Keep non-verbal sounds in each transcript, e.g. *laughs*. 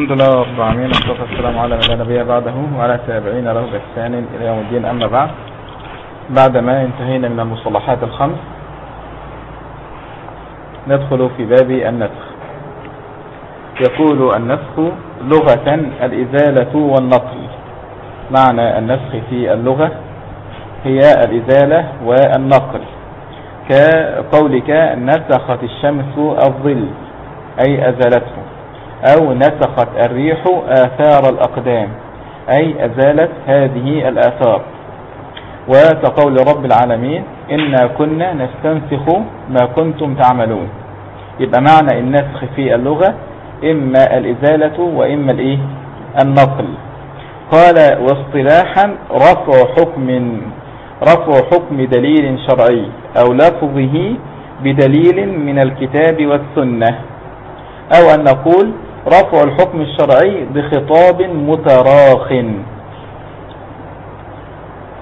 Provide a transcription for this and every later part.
الحمد لله رب العالمين والصلاة والسلام على من لا نبي بعده وعلى تابعين له بإحسان إلى يوم الدين. أما بعد بعدما انتهينا من المصطلحات الخمس ندخل في باب النسخ. يقول النسخ لغة الإزالة والنقل. معنى النسخ في اللغة هي الإزالة والنقل. كقولك نسخت الشمس الظل أي أزالته. أو نسخت الريح آثار الأقدام أي أزالت هذه الآثار. وكقول رب العالمين إنا كنا نستنسخ ما كنتم تعملون. يبقى معنى النسخ في اللغة إما الإزالة وإما الإيه؟ النقل. قال واصطلاحا رفع حكم رفع حكم دليل شرعي أو لفظه بدليل من الكتاب والسنة. أو أن نقول رفع الحكم الشرعي بخطاب متراخ.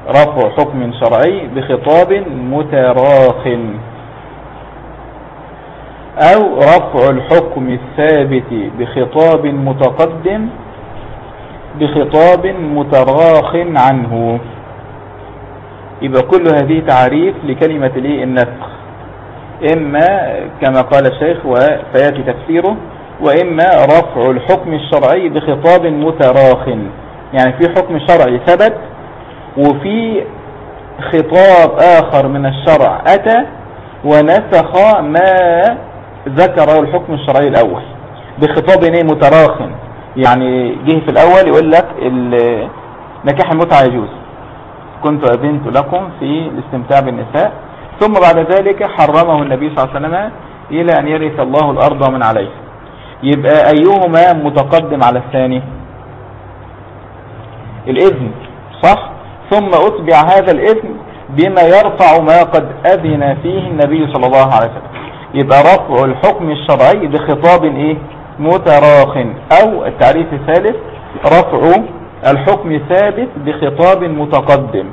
رفع حكم شرعي بخطاب متراخ. أو رفع الحكم الثابت بخطاب متقدم بخطاب متراخ عنه. يبقى كل هذه تعريف لكلمة النسخ إما كما قال الشيخ وسيأتي تفسيره وإما رفع الحكم الشرعي بخطاب متراخ. يعني في حكم شرعي ثبت وفي خطاب آخر من الشرع أتى ونسخ ما ذكره الحكم الشرعي الأول. بخطاب متراخ. يعني جه في الأول يقول لك نكاح المتعة يجوز. كنت أذنت لكم في الاستمتاع بالنساء. ثم بعد ذلك حرمه النبي صلى الله عليه وسلم إلى أن يرث الله الأرض من عليه. يبقى أيهما متقدم على الثاني؟ الإذن صح؟ ثم أتبع هذا الإذن بما يرفع ما قد أذن فيه النبي صلى الله عليه وسلم. يبقى رفع الحكم الشرعي بخطاب إيه؟ متراخ. أو التعريف الثالث رفع الحكم الثابت بخطاب متقدم.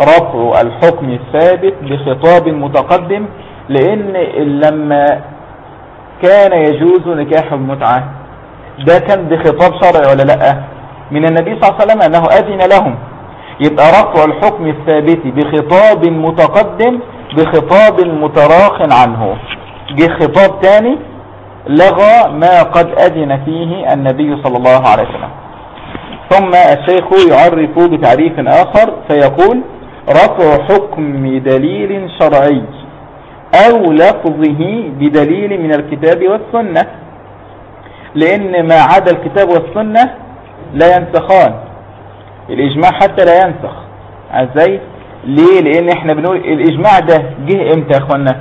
رفع الحكم الثابت بخطاب متقدم لأن لما كان يجوز نكاح المتعة ده كان بخطاب شرعي ولا لأ؟ من النبي صلى الله عليه وسلم أنه أذن لهم. يبقى رفع الحكم الثابت بخطاب متقدم بخطاب متراخ عنه. جه خطاب تاني لغى ما قد أذن فيه النبي صلى الله عليه وسلم. ثم الشيخ يعرف بتعريف آخر فيقول رفع حكم دليل شرعي. أو لفظه بدليل من الكتاب والسنة. لأن ما عدا الكتاب والسنة لا ينسخان. الإجماع حتى لا ينسخ. إزاي ليه؟ لأن إحنا بنقول الإجماع ده جه إمتى يا أخوانا؟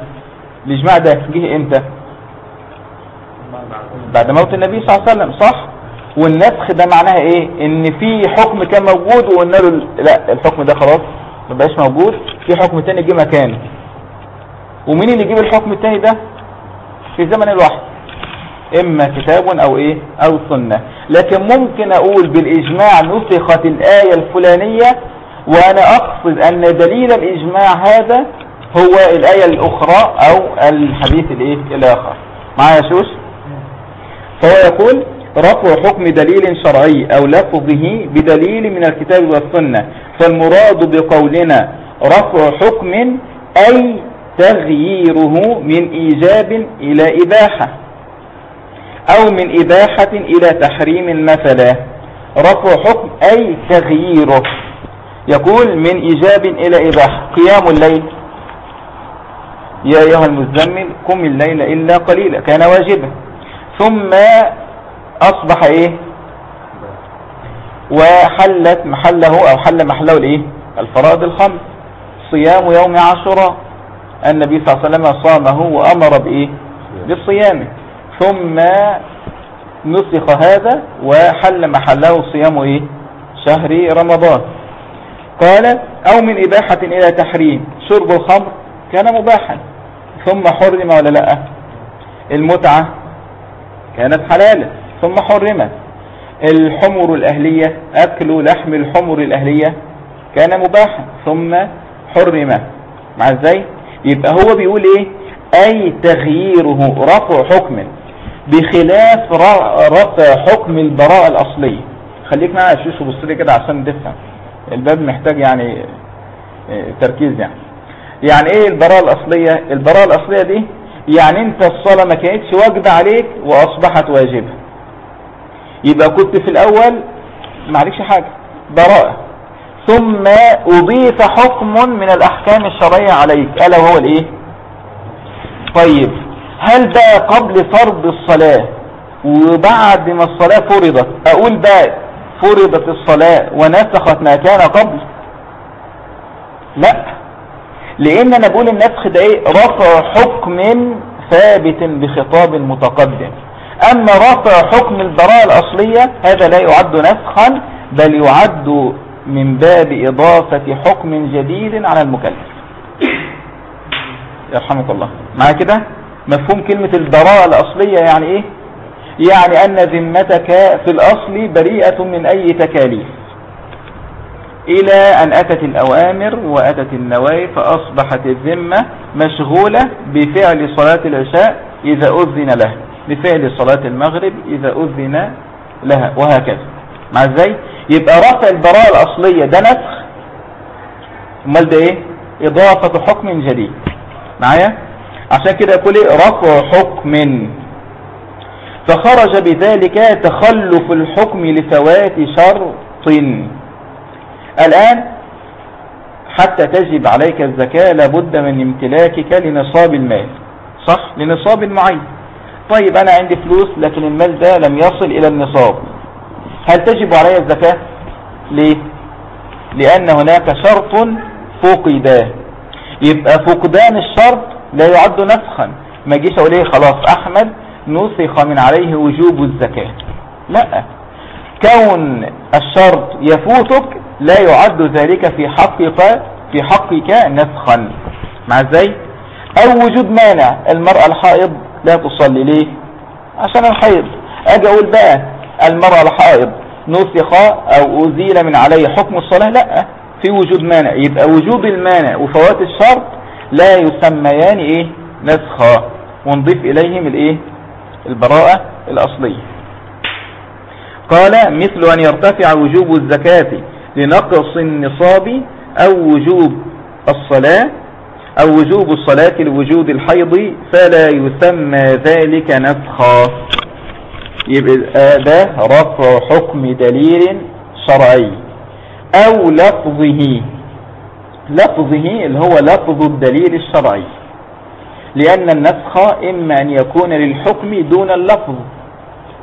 الإجماع ده جه إمتى؟ بعد موت النبي صلى الله عليه وسلم صح؟ والنسخ ده معناها إيه؟ إن في حكم كان موجود وقلنا له لا الحكم ده خلاص ما بقاش موجود. في حكم تاني جه مكانه. ومين اللي يجيب الحكم التاني ده؟ في زمن الوحي. إما كتاب أو إيه؟ أو سنة. لكن ممكن أقول بالإجماع نسخت الآية الفلانية وأنا أقصد أن دليل الإجماع هذا هو الآية الأخرى أو الحديث الإيه؟ الآخر. معايا شوش؟ فهو يقول رفع حكم دليل شرعي أو لفظه بدليل من الكتاب والسنة. فالمراد بقولنا رفع حكم أي تغييره من إيجاب إلى إباحة أو من إباحة إلى تحريم مثلا رفع حكم أي تغييره. يقول من إيجاب إلى إباحة. قيام الليل. يا أيها المزمل قم الليل إلا قليلا كان واجبا. ثم أصبح إيه؟ وحلت محله أو حل محله الإيه؟ الفرائض الخمس. صيام يوم عاشوراء. النبي صلى الله عليه وسلم صامه وأمر بإيه؟ بالصيام. ثم نسخ هذا وحل محله صيام إيه؟ شهر رمضان. قال أو من إباحة إلى تحريم. شرب الخمر كان مباحا. ثم حرم ولا لأ؟ المتعة كانت حلالة ثم حرمت الحمر الأهلية أكل لحم الحمر الأهلية كان مباحا. ثم حرم. مع إزاي يبقى هو بيقول إيه؟ أي تغييره رفع حكم بخلاف رفع حكم البراءة الأصلية. خليك معايا شوش وبص لي كده عشان تفهم الباب محتاج يعني آه، تركيز يعني. يعني إيه البراءة الأصلية؟ البراءة الأصلية دي يعني أنت الصلاة ما كانتش واجبة عليك وأصبحت واجبة. يبقى كنت في الأول ما عليكش حاجة براءة. ثم أضيف حكم من الأحكام الشرعية عليك. ألا وهو الإيه؟ طيب هل بقى قبل فرض الصلاة وبعد ما الصلاة فرضت أقول بقى فرضت الصلاة ونسخت ما كان قبل؟ لا لأن أنا بقول النسخ ده إيه؟ رفع حكم ثابت بخطاب متقدم أما رفع حكم البراءة الأصلية هذا لا يعد نسخا بل يعد من باب إضافة حكم جديد على المكلف. يرحمك الله. مع كده؟ مفهوم كلمة البراءة الأصلية يعني إيه؟ يعني أن ذمتك في الأصل بريئة من أي تكاليف. إلى أن أتت الأوامر وأتت النواهي فأصبحت الذمة مشغولة بفعل صلاة العشاء إذا أذن له بفعل صلاة المغرب إذا أذن لها وهكذا. مع إزاي؟ يبقى رفع البراءة الأصلية ده نسخ. أمال ده إيه؟ إضافة حكم جديد. معايا؟ عشان كده يقول إيه؟ رفع حكم. فخرج بذلك تخلف الحكم لفوات شرط. الآن حتى تجب عليك الزكاة لابد من امتلاكك لنصاب المال. صح؟ لنصاب معين طيب أنا عندي فلوس لكن المال ده لم يصل إلى النصاب. هل تجب علي الزكاة؟ ليه؟ لأن هناك شرط فقداه. يبقى فقدان الشرط لا يعد نسخا. ما جيش أقول إيه خلاص أحمد نسخ من عليه وجوب الزكاة. لا. كون الشرط يفوتك لا يعد ذلك في حقك في حقك نسخا. مع إزاي؟ أو وجود مانع. المرأة الحائض لا تصلي. ليه؟ عشان الحيض. أجي أقول بقى المرأة الحائض نسخ أو أزيل من عليه حكم الصلاة؟ لا. في وجود مانع. يبقى وجود المانع وفوات الشرط لا يسميان إيه؟ نسخا ونضيف إليهم الإيه؟ البراءة الأصلية. قال مثل أن يرتفع وجوب الزكاة لنقص النصاب أو وجوب الصلاة أو وجوب الصلاة لوجود الحيض فلا يسمى ذلك نفخا يبقى ده رفع حكم دليل شرعي أو لفظه. لفظه اللي هو لفظ الدليل الشرعي. لأن النسخ إما أن يكون للحكم دون اللفظ.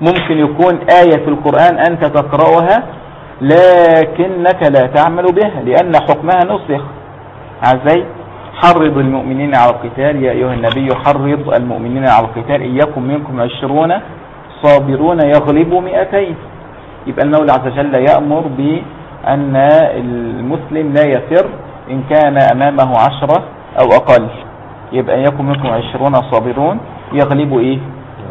ممكن يكون آية في القرآن أنت تقرأها لكنك لا تعمل بها لأن حكمها نسخ. عزي حرض المؤمنين على القتال. يا أيها النبي حرض المؤمنين على القتال. إياكم منكم عشرون صابرون يغلبوا مئتين. يبقى المولى عز وجل يأمر بأن المسلم لا يفر إن كان أمامه عشرة أو أقل. يبقى إياكم منكم عشرون صابرون يغلبوا إيه؟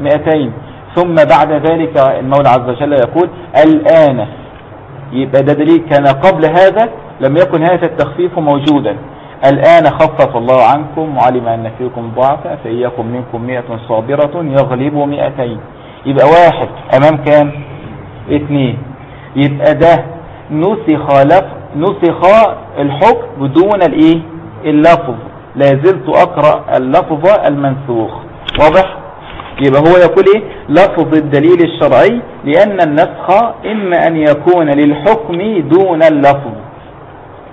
مئتين. ثم بعد ذلك المولى عز وجل يقول الآن. يبقى ده دليل كان قبل هذا لم يكن هذا التخفيف موجودا. الآن خفف الله عنكم وعلم أن فيكم ضعفا فإياكم منكم مئة صابرة يغلب مئتين. يبقى واحد أمام كام؟ اثنين يبقى ده نسخ لف نسخ الحكم بدون الإيه؟ اللفظ. لا زلت أقرأ اللفظ المنسوخ. واضح؟ يبقى هو يقول إيه؟ لفظ الدليل الشرعي لأن النسخ إما أن يكون للحكم دون اللفظ.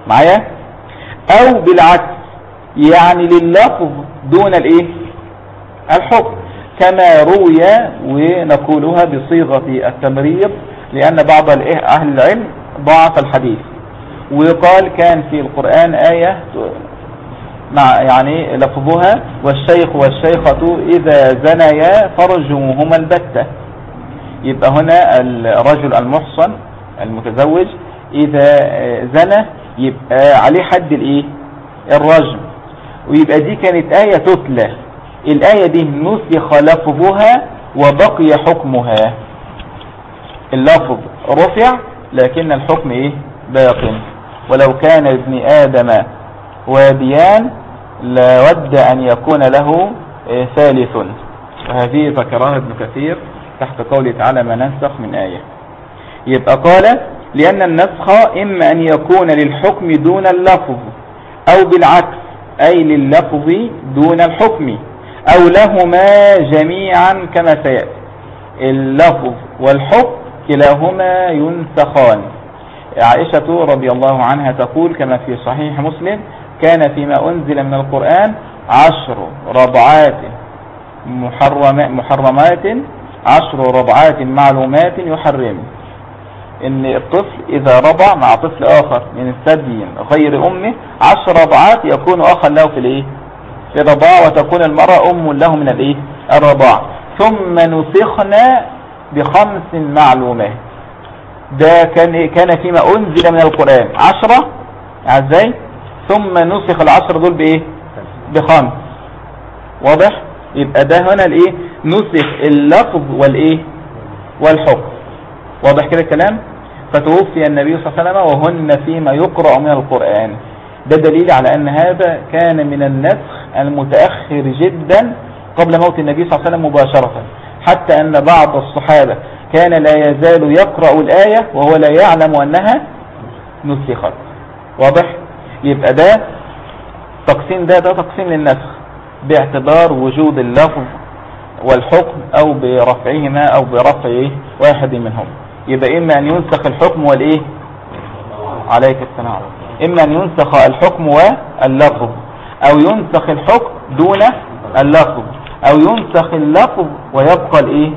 معايا؟ أو بالعكس يعني لللفظ دون الإيه؟ الحكم. كما روي ونقولها بصيغة التمريض لأن بعض أهل العلم ضعف الحديث. وقال كان في القرآن آية مع يعني لفظها والشيخ والشيخة إذا زنيا فرجمهما البتة. يبقى هنا الرجل المحصن المتزوج إذا زنى يبقى عليه حد الإيه؟ الرجم. ويبقى دي كانت آية تتلى. الآية دي نسخ لفظها وبقي حكمها. اللفظ رفع لكن الحكم إيه؟ باق. ولو كان ابن آدم واديان لود أن يكون له آه، ثالث. وهذه ذكرها ابن كثير تحت قوله تعالى ما ننسخ من آية. يبقى قال لأن النسخ إما أن يكون للحكم دون اللفظ أو بالعكس أي لللفظ دون الحكم. أو لهما جميعا كما سيأتي. اللفظ والحكم كلاهما ينسخان. عائشة رضي الله عنها تقول كما في صحيح مسلم كان فيما أنزل من القرآن عشر رضعات محرمات عشر رضعات معلومات يحرم إن الطفل إذا رضع مع طفل آخر من الثدي غير أمه عشر رضعات يكون اخا له في الإيه؟ الرضاع وتكون المرأة أم له من الإيه؟ الرضاع. ثم نسخنا بخمس معلومات. ده كان كان فيما أنزل من القرآن. عشرة إزاي ثم نسخ العشر دول بإيه؟ بخمس. واضح؟ يبقى ده هنا الإيه؟ نسخ اللفظ والإيه؟ والحكم. واضح كده الكلام؟ فتوفي النبي صلى الله عليه وسلم وهن فيما يقرأ من القرآن. ده دليل على أن هذا كان من النسخ المتأخر جدا قبل موت النبي صلى الله عليه وسلم مباشرة. حتى أن بعض الصحابة كان لا يزال يقرأ الآية وهو لا يعلم أنها نسخت. واضح؟ يبقى ده تقسيم ده ده تقسيم للنسخ باعتبار وجود اللفظ والحكم أو برفعهما أو برفع واحد منهم. يبقى إما أن ينسخ الحكم والإيه؟ عليك السلام إما أن ينسخ الحكم واللفظ أو ينسخ الحكم دون اللفظ أو ينسخ اللفظ ويبقى الإيه؟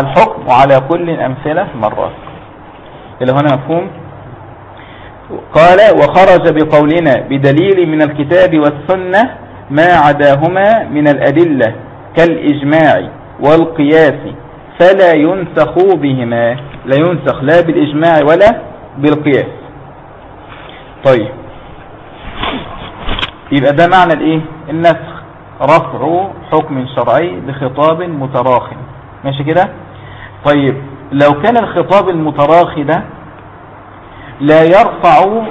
الحكم وعلى كل أمثلة مرات. إلى هنا مفهوم؟ قال وخرج بقولنا بدليل من الكتاب والسنة ما عداهما من الأدلة كالإجماع والقياس فلا ينسخ بهما لا ينسخ لا بالإجماع ولا بالقياس. طيب. يبقى ده معنى الإيه؟ النسخ. رفع حكم شرعي بخطاب متراخي ماشي كده؟ طيب لو كان الخطاب المتراخي ده لا يرفع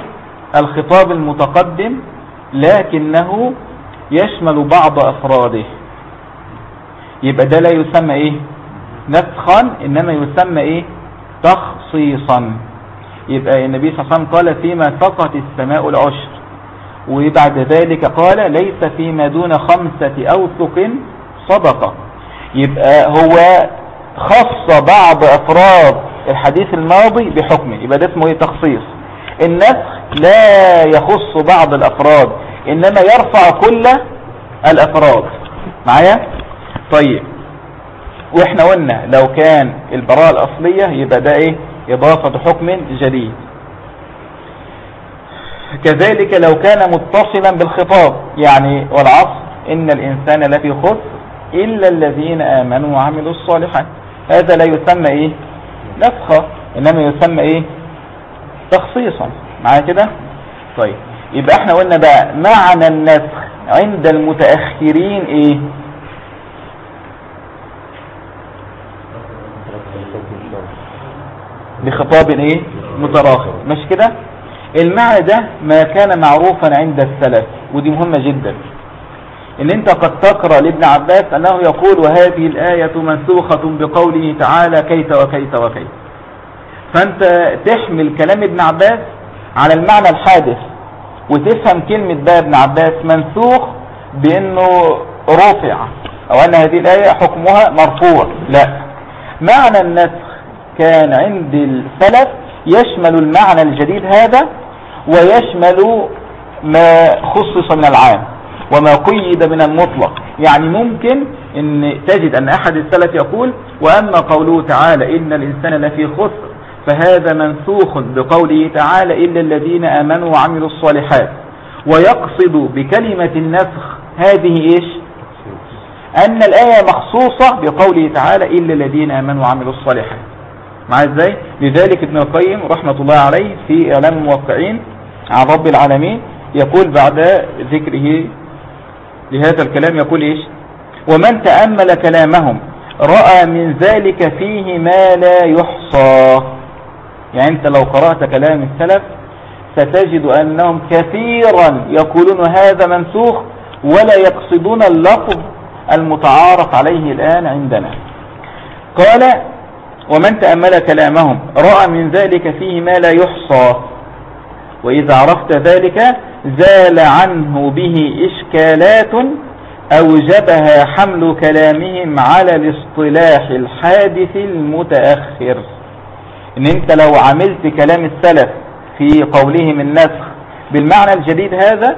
الخطاب المتقدم لكنه يشمل بعض أفراده. يبقى ده لا يسمى إيه؟ نسخا إنما يسمى إيه؟ تخصيصا. يبقى النبي صلى الله عليه وسلم قال فيما سقط السماء العشر. وبعد ذلك قال ليس فيما دون خمسة أوثق صدقة. يبقى هو خص بعض أفراد الحديث الماضي بحكمه. يبقى ده اسمه إيه؟ تخصيص. النسخ لا يخص بعض الأفراد إنما يرفع كل الأفراد. معايا؟ طيب. وإحنا قلنا لو كان البراءة الأصلية يبقى ده إيه؟ إضافة حكم جديد. كذلك لو كان متصلا بالخطاب يعني والعصر إن الإنسان لفي خسر إلا الذين آمنوا وعملوا الصالحات. هذا لا يسمى إيه؟ نفخة إنما يسمى إيه؟ تخصيصا. معايا كده؟ طيب. يبقى إحنا قلنا بقى معنى النسخ عند المتأخرين إيه؟ بخطاب إيه؟ متراخي مش كده؟ المعنى ده ما كان معروفا عند السلف ودي مهمة جدا. إن أنت قد تقرأ لابن عباس أنه يقول وهذه الآية منسوخة بقوله تعالى كيت وكيت وكيت. فأنت تحمل كلام ابن عباس على المعنى الحادث وتفهم كلمة بقى ابن عباس منسوخ بأنه رفع أو أن هذه الآية حكمها مرفوع. لا. معنى النسخ كان عند السلف يشمل المعنى الجديد هذا ويشمل ما خصص من العام وما قيد من المطلق. يعني ممكن إن تجد أن أحد السلف يقول وأما قوله تعالى إن الإنسان لفي خسر فهذا منسوخ بقوله تعالى إلا الذين آمنوا وعملوا الصالحات. ويقصد بكلمة النسخ هذه إيش؟ أن الآية مخصوصة بقوله تعالى إلا الذين آمنوا وعملوا الصالحات. مع إزاي؟ لذلك ابن القيم رحمة الله عليه في إعلام الموقعين عن رب العالمين يقول بعد ذكره لهذا الكلام يقول إيش؟ ومن تأمل كلامهم رأى من ذلك فيه ما لا يحصى. يعني أنت لو قرأت كلام السلف ستجد أنهم كثيرا يقولون هذا منسوخ ولا يقصدون اللفظ المتعارف عليه الآن عندنا. قال ومن تأمل كلامهم رأى من ذلك فيه ما لا يحصى. وإذا عرفت ذلك زال عنه به إشكالات أوجبها حمل كلامهم على الاصطلاح الحادث المتأخر. إن أنت لو عملت كلام السلف في قولهم النسخ بالمعنى الجديد هذا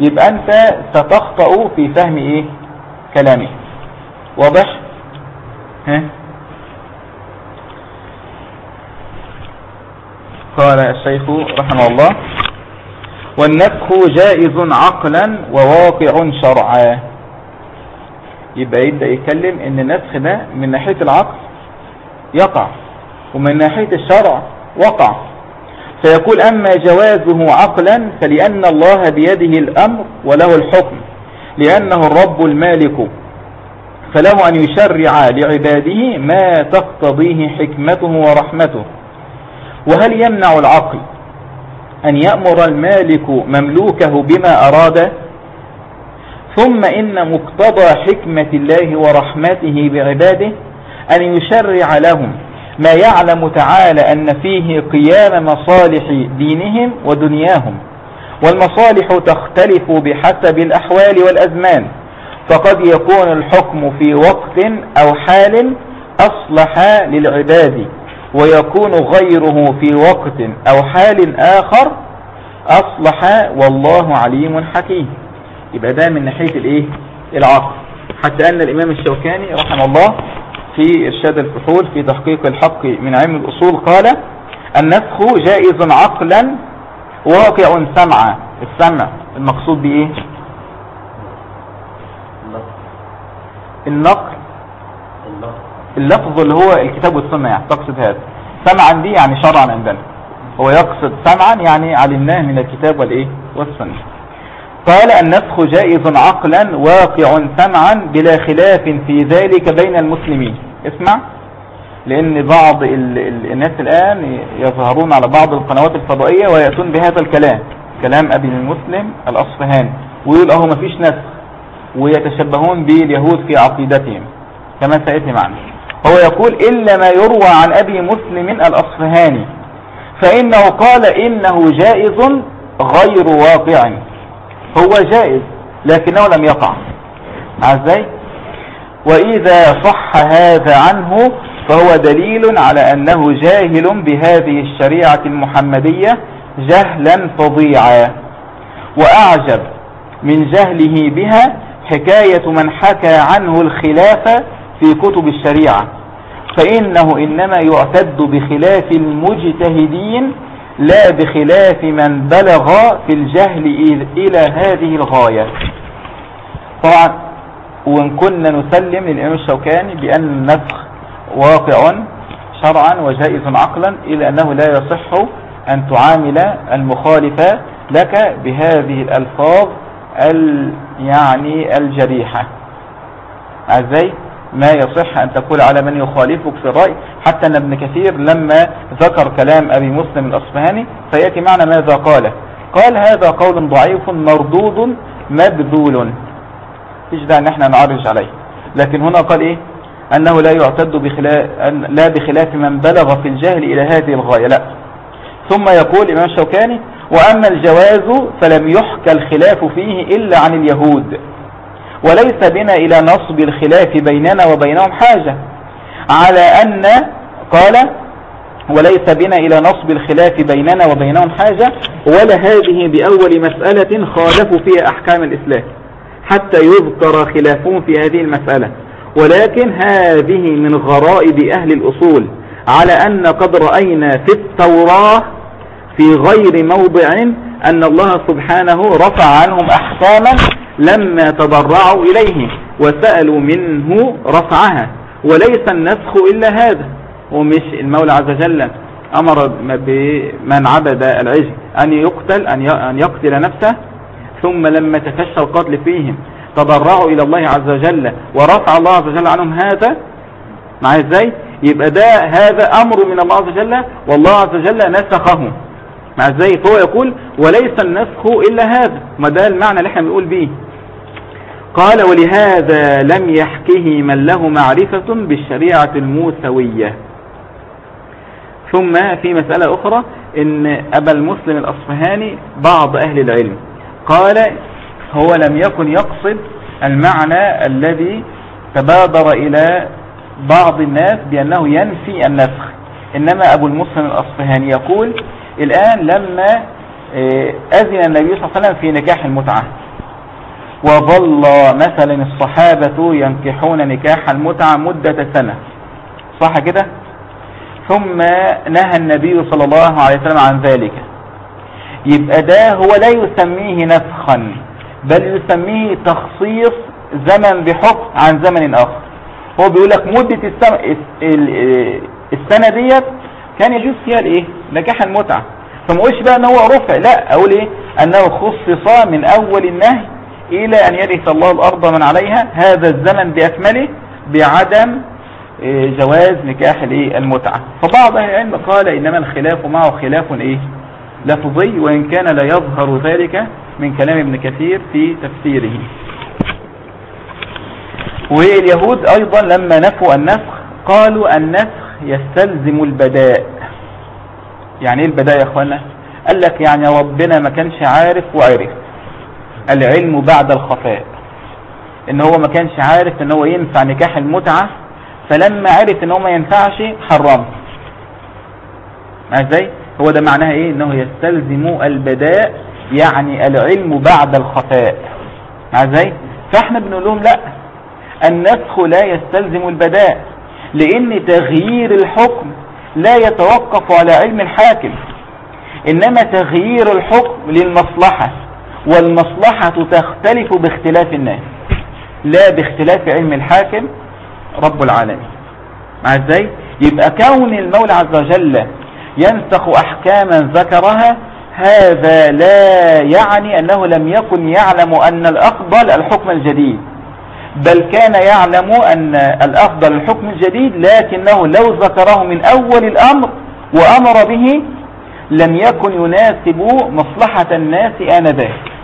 يبقى أنت ستخطأ في فهم إيه؟ كلامه. واضح؟ ها؟ قال الشيخ رحمه الله والنفخ جائز عقلا وواقع شرعا. يبقى يبدأ يتكلم إن النسخ ده من ناحية العقل يقع ومن ناحية الشرع وقع. فيقول أما جوازه عقلا فلأن الله بيده الأمر وله الحكم لأنه الرب المالك. فله أن يشرع لعباده ما تقتضيه حكمته ورحمته. وهل يمنع العقل أن يأمر المالك مملوكه بما أراد ثم إن مقتضى حكمة الله ورحمته بعباده أن يشرع لهم ما يعلم تعالى أن فيه قيام مصالح دينهم ودنياهم والمصالح تختلف بحسب الأحوال والأزمان فقد يكون الحكم في وقت أو حال أصلح للعباد. ويكون غيره في وقت أو حال آخر أصلح والله عليم حكيم. يبقى ده من ناحية الإيه؟ العقل. حتى أن الإمام الشوكاني رحمه الله في إرشاد الفحول في تحقيق الحق من علم الأصول قال النسخ جائز عقلا واقع سمعا. السمع المقصود بإيه؟ النقل اللفظ اللي هو الكتاب والسنة يعني تقصد هذا. سمعا دي يعني شرعا عندنا. هو يقصد سمعا يعني علمناه من الكتاب والإيه؟ والسنة. قال النسخ جائز عقلا واقع سمعا بلا خلاف في ذلك بين المسلمين. اسمع. لأن بعض ال ال الناس الآن يظهرون على بعض القنوات الفضائية ويأتون بهذا الكلام. كلام أبي المسلم الأصفهاني. ويقول أهو مفيش نسخ. ويتشبهون باليهود في عقيدتهم. كما سيأتي معنا. هو يقول إلا ما يروى عن أبي مسلم الأصفهاني فإنه قال إنه جائز غير واقع. هو جائز لكنه لم يقع. إزاي؟ وإذا صح هذا عنه فهو دليل على أنه جاهل بهذه الشريعة المحمدية جهلا فظيعا. وأعجب من جهله بها حكاية من حكى عنه الخلاف في كتب الشريعة فإنه إنما يعتد بخلاف المجتهدين لا بخلاف من بلغ في الجهل إلى هذه الغاية. طبعا وإن كنا نسلم للإمام الشوكاني بأن النسخ واقع شرعا وجائز عقلا إلا أنه لا يصح أن تعامل المخالفة لك بهذه الألفاظ يعني الجريحة. إزاي ما يصح أن تقول على من يخالفك في الرأي. حتى أن ابن كثير لما ذكر كلام أبي مسلم الأصفهاني فيأتي معنى ماذا قال قال هذا قول ضعيف مردود مبذول. فيش داعي ان إحنا نعرج عليه. لكن هنا قال إيه؟ أنه لا يعتد بخلاف لا بخلاف من بلغ في الجهل إلى هذه الغاية لا. ثم يقول الامام الشوكاني وأما الجواز فلم يحكى الخلاف فيه إلا عن اليهود. وليس بنا إلى نصب الخلاف بيننا وبينهم حاجة. على أن قال وليس بنا إلى نصب الخلاف بيننا وبينهم حاجة. ولا هذه بأول مسألة خالفوا فيها أحكام الإسلام. حتى يذكر خلافهم في هذه المسألة. ولكن هذه من غرائب أهل الأصول. على أن قد رأينا في التوراة في غير موضع أن الله سبحانه رفع عنهم أحكاما لما تضرعوا إليه وسألوا منه رفعها وليس النسخ إلا هذا. ومش المولى عز وجل أمر بمن عبد العجل أن يقتل أن يقتل نفسه ثم لما تفشى القتل فيهم. تضرعوا إلى الله عز وجل ورفع الله عز وجل عنهم هذا. مع إزاي؟ يبقى ده هذا أمر من الله عز وجل والله عز وجل نسخه. مع إزاي؟ فهو يقول وليس النسخ إلا هذا. ما ده المعنى اللي إحنا بنقول به قال ولهذا لم يحكه من له معرفة بالشريعة الموسوية. ثم في مسألة أخرى إن أبا المسلم الأصفهاني بعض أهل العلم قال هو لم يكن يقصد المعنى الذي تبادر إلى بعض الناس بأنه ينفي النسخ. إنما أبو المسلم الأصفهاني يقول الآن لما آه، أذن النبي صلى الله عليه وسلم في نكاح المتعة وظل مثلا الصحابة ينكحون نكاح المتعة مدة سنة. صح كده؟ ثم نهى النبي صلى الله عليه وسلم عن ذلك. يبقى ده هو لا يسميه نسخا بل يسميه تخصيص زمن بحكم عن زمن آخر. هو بيقول لك مدة السنة ديت كان يجوز فيها الإيه؟ نكاح المتعة. فما بقى إن هو رفع لأ أقول إيه؟ أنه خصص من أول النهي إلى أن يرث الله الأرض من عليها هذا الزمن بأكمله بعدم إيه، جواز نكاح المتعة فبعض أهل العلم قال إنما الخلاف معه خلاف إيه؟ لفظي وإن كان لا يظهر ذلك من كلام ابن كثير في تفسيره. واليهود أيضا لما نفوا النسخ قالوا النسخ يستلزم البداء. يعني إيه البداء يا إخوانا؟ قال لك يعني ربنا ما كانش عارف وعرف. العلم بعد الخفاء. إن هو ما كانش عارف إن هو ينفع نكاح المتعة فلما عرف إن هو ما ينفعش حرم إزاي؟ هو ده معناها إيه؟ إنه يستلزم البداء يعني العلم بعد الخفاء. إزاي؟ فإحنا بنقول لهم لأ النسخ لا يستلزم البداء لأن تغيير الحكم لا يتوقف على علم الحاكم. إنما تغيير الحكم للمصلحة. والمصلحة تختلف باختلاف الناس. لا باختلاف علم الحاكم رب العالمين. مع إزاي يبقى كون المولى عز وجل ينسخ أحكاما ذكرها هذا لا يعني أنه لم يكن يعلم أن الأفضل الحكم الجديد. بل كان يعلم أن الأفضل الحكم الجديد لكنه لو ذكره من أول الأمر وأمر به لم يكن يناسب مصلحة الناس آنذاك.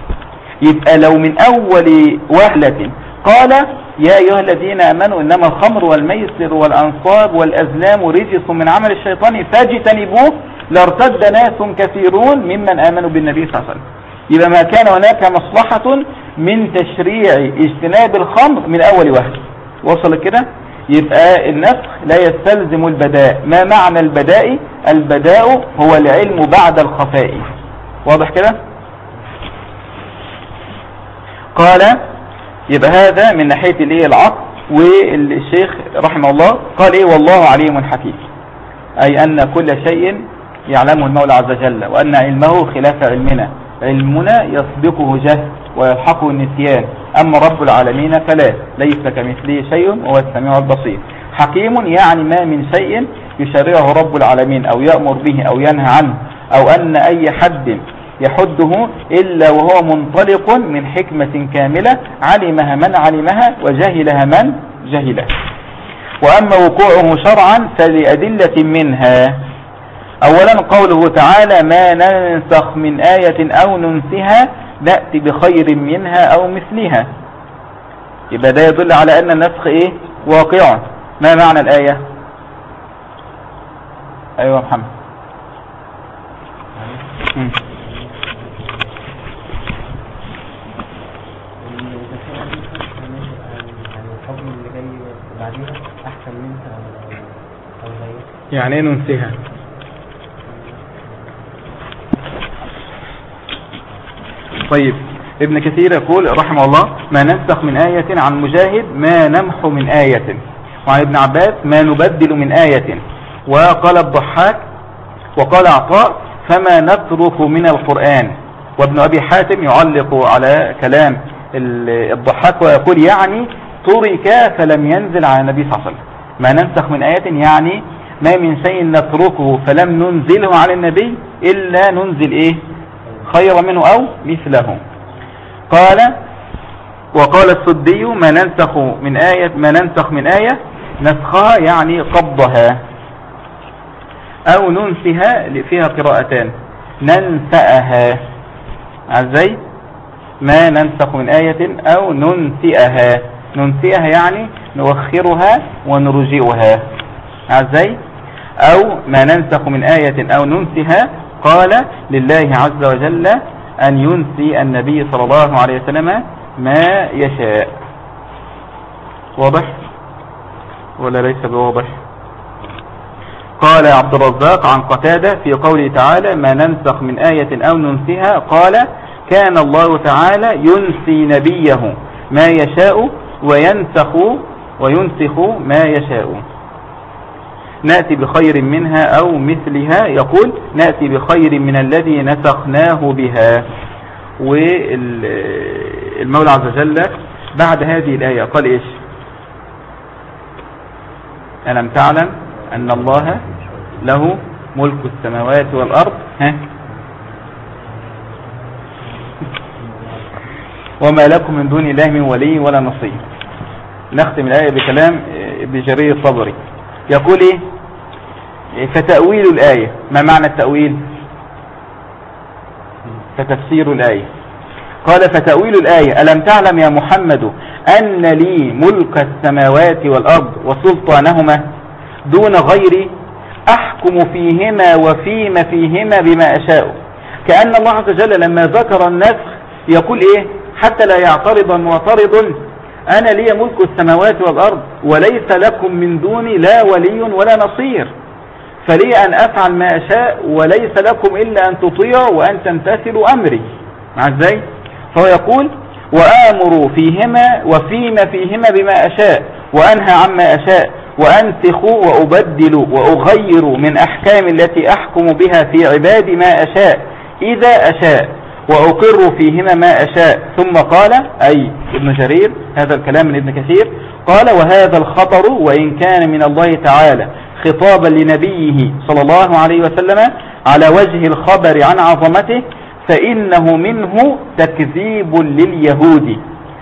يبقى لو من أول وهلة. قال يا أيها الذين أمنوا إنما الخمر والميسر والأنصاب والأزلام رجس من عمل الشيطان فاجتنبوه لارتد ناس كثيرون ممن آمنوا بالنبي صلى الله عليه وسلم. يبقى ما كان هناك مصلحة من تشريع اجتناب الخمر من أول وهل وصل كده؟ يبقى النسخ لا يستلزم البداء. ما معنى البداء؟ البداء هو العلم بعد الخفاء. واضح كده؟ قال يبقى هذا من ناحية الايه العقل والشيخ رحمه الله قال إيه؟ والله عليم حكيم أي أن كل شيء يعلمه المولى عز وجل وأن علمه خلاف علمنا. علمنا يسبقه جهل ويلحقه النسيان. أما رب العالمين فلا ليس كمثله شيء وهو السميع البصير. حكيم يعني ما من شيء يشرعه رب العالمين أو يأمر به أو ينهى عنه أو أن أي حد يحده إلا وهو منطلق من حكمة كاملة علمها من علمها وجهلها من جهلها وأما وقوعه شرعا فلأدلة منها. أولا قوله تعالى ما ننسخ من آية أو ننسها نأتي بخير منها أو مثلها. يبقى ده يدل على أن النسخ إيه؟ واقع. ما معنى الآية؟ أيوة محمد. يعني إيه ننسيها؟ طيب ابن كثير يقول رحمه الله ما ننسخ من آية عن مجاهد ما نمحو من آية. وعن ابن عباس ما نبدل من آية. وقال الضحاك وقال عطاء فما نترك من القرآن. وابن أبي حاتم يعلق على كلام الضحاك ويقول يعني ترك فلم ينزل على النبي صلى الله عليه وسلم. ما ننسخ من آية يعني ما من شيء نتركه فلم ننزله على النبي إلا ننزل إيه؟ خير منه أو مثله. قال وقال السدي ما ننسخ من آية ما ننسخ من آية نسخها يعني قبضها أو ننسها فيها قراءتان. ننسأها. إزاي ما ننسخ من آية أو ننسئها. ننسئها يعني نوخرها ونرجئها. إزاي أو ما ننسخ من آية أو ننسها قال لله عز وجل أن ينسي النبي صلى الله عليه وسلم ما يشاء. واضح؟ ولا ليس بواضح؟ قال عبد الرزاق عن قتادة في قوله تعالى ما ننسخ من آية أو ننسها قال كان الله تعالى ينسي نبيه ما يشاء وينسخ وينسخ ما يشاء. نأتي بخير منها أو مثلها. يقول نأتي بخير من الذي نسخناه بها. والمولى عز وجل بعد هذه الآية قال إيش؟ ألم تعلم أن الله له ملك السماوات والأرض؟ ها؟ وما لكم من دون الله من ولي ولا نصير. نختم الآية بكلام ابن جرير الطبري. يقول إيه؟ فتأويل الآية. ما معنى التأويل؟ فتفسير الآية. قال فتأويل الآية. ألم تعلم يا محمد أن لي ملك السماوات والأرض وسلطانهما دون غيري؟ أحكم فيهما وفيما فيهما بما أشاء. كأن الله عز وجل لما ذكر النسخ يقول إيه؟ حتى لا يعترض معترض أنا لي ملك السماوات والأرض وليس لكم من دوني لا ولي ولا نصير. فلي أن أفعل ما أشاء وليس لكم إلا أن تطيعوا وأن تمتثلوا أمري. مع إزاي؟ فهو يقول وآمر فيهما وفيما فيهما بما أشاء وأنهى عما أشاء وأنسخ وأبدل وأغير من أحكام التي أحكم بها في عبادي ما أشاء إذا أشاء. وأقر فيهما ما أشاء. ثم قال أي ابن جرير هذا الكلام من ابن كثير قال وهذا الخطر وإن كان من الله تعالى خطابا لنبيه صلى الله عليه وسلم على وجه الخبر عن عظمته فإنه منه تكذيب لليهود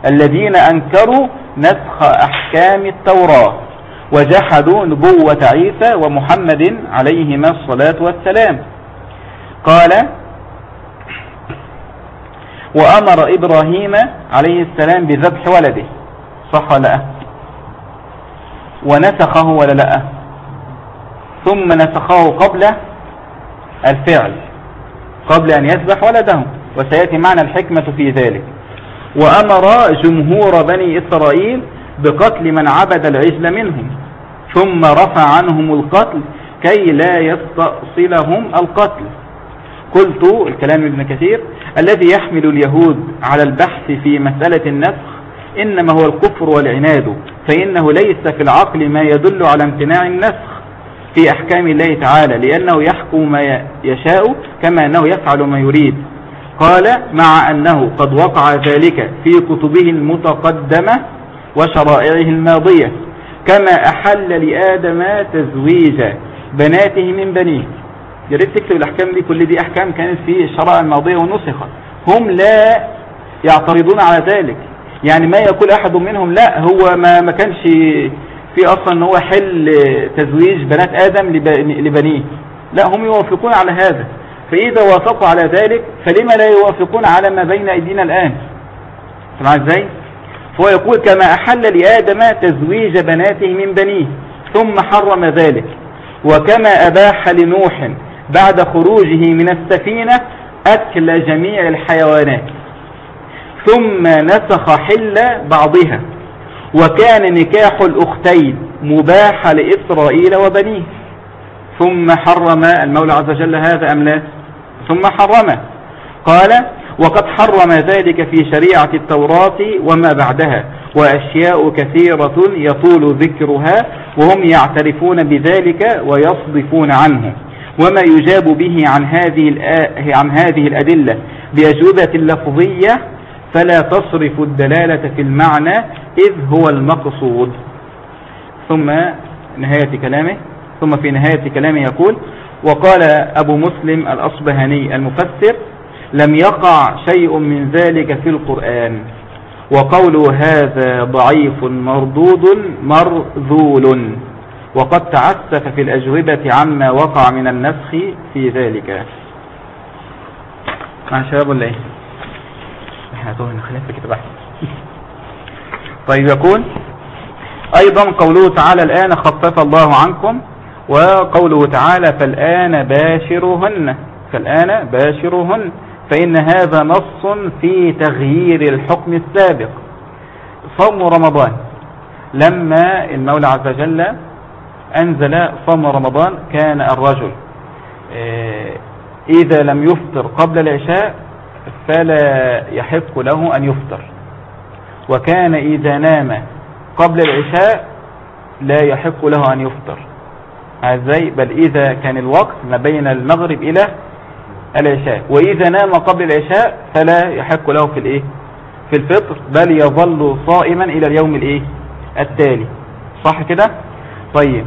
الذين أنكروا نسخ أحكام التوراة وجحدوا نبوة عيسى ومحمد عليهما الصلاة والسلام. قال وأمر إبراهيم عليه السلام بذبح ولده. صح ولا لا؟ ونسخه ولا لا؟ ثم نسخه قبل الفعل قبل أن يذبح ولده وسيأتي معنى الحكمة في ذلك. وأمر جمهور بني إسرائيل بقتل من عبد العجل منهم ثم رفع عنهم القتل كي لا يستأصلهم القتل. قلت الكلام ابن كثير الذي يحمل اليهود على البحث في مسألة النسخ إنما هو الكفر والعناد فإنه ليس في العقل ما يدل على امتناع النسخ في أحكام الله تعالى لأنه يحكم ما يشاء كما أنه يفعل ما يريد. قال مع أنه قد وقع ذلك في كتبه المتقدمة وشرائعه الماضية كما أحل لآدم تزويج بناته من بنيه يريد تكتب الأحكام دي كل دي أحكام كانت في الشرائع الماضية ونسخت هم لا يعترضون على ذلك. يعني ما يقول أحد منهم لا هو ما ما كانش في أصلا إن هو حل تزويج بنات آدم لبنيه. لا هم يوافقون على هذا. فإذا وافقوا على ذلك فلما لا يوافقون على ما بين أيدينا الآن؟ سمع إزاي؟ فهو يقول كما أحل لآدم تزويج بناته من بنيه ثم حرم ذلك. وكما أباح لنوح بعد خروجه من السفينة أكل جميع الحيوانات ثم نسخ حل بعضها وكان نكاح الأختين مباح لإسرائيل وبنيه ثم حرم المولى عز وجل هذا أم لا؟ ثم حرمه. قال وقد حرم ذلك في شريعة التوراة وما بعدها وأشياء كثيرة يطول ذكرها وهم يعترفون بذلك ويصدفون عنه. وما يجاب به عن هذه عن هذه الأدلة بأجوبة لفظية فلا تصرف الدلالة في المعنى إذ هو المقصود. ثم نهاية كلامه. ثم في نهاية كلامه يقول وقال أبو مسلم الأصبهاني المفسر لم يقع شيء من ذلك في القرآن وقول هذا ضعيف مردود مرذول. وقد تعسف في الأجوبة عما وقع من النسخ في ذلك. مع شباب الله إحنا تهنا خلينا في كتاب احسن طيب يقول أيضا قوله تعالى الآن خفف الله عنكم وقوله تعالى فالآن باشرهن فالآن باشرهن فإن هذا نص في تغيير الحكم السابق. صوم رمضان لما المولى عز وجل أنزل صوم رمضان كان الرجل. آه، إذا لم يفطر قبل العشاء فلا يحق له أن يفطر. وكان إذا نام قبل العشاء لا يحق له أن يفطر. إزاي بل إذا كان الوقت ما بين المغرب إلى العشاء. وإذا نام قبل العشاء فلا يحق له في الإيه؟ في الفطر بل يظل صائما إلى اليوم الإيه؟ التالي. صح كده؟ طيب.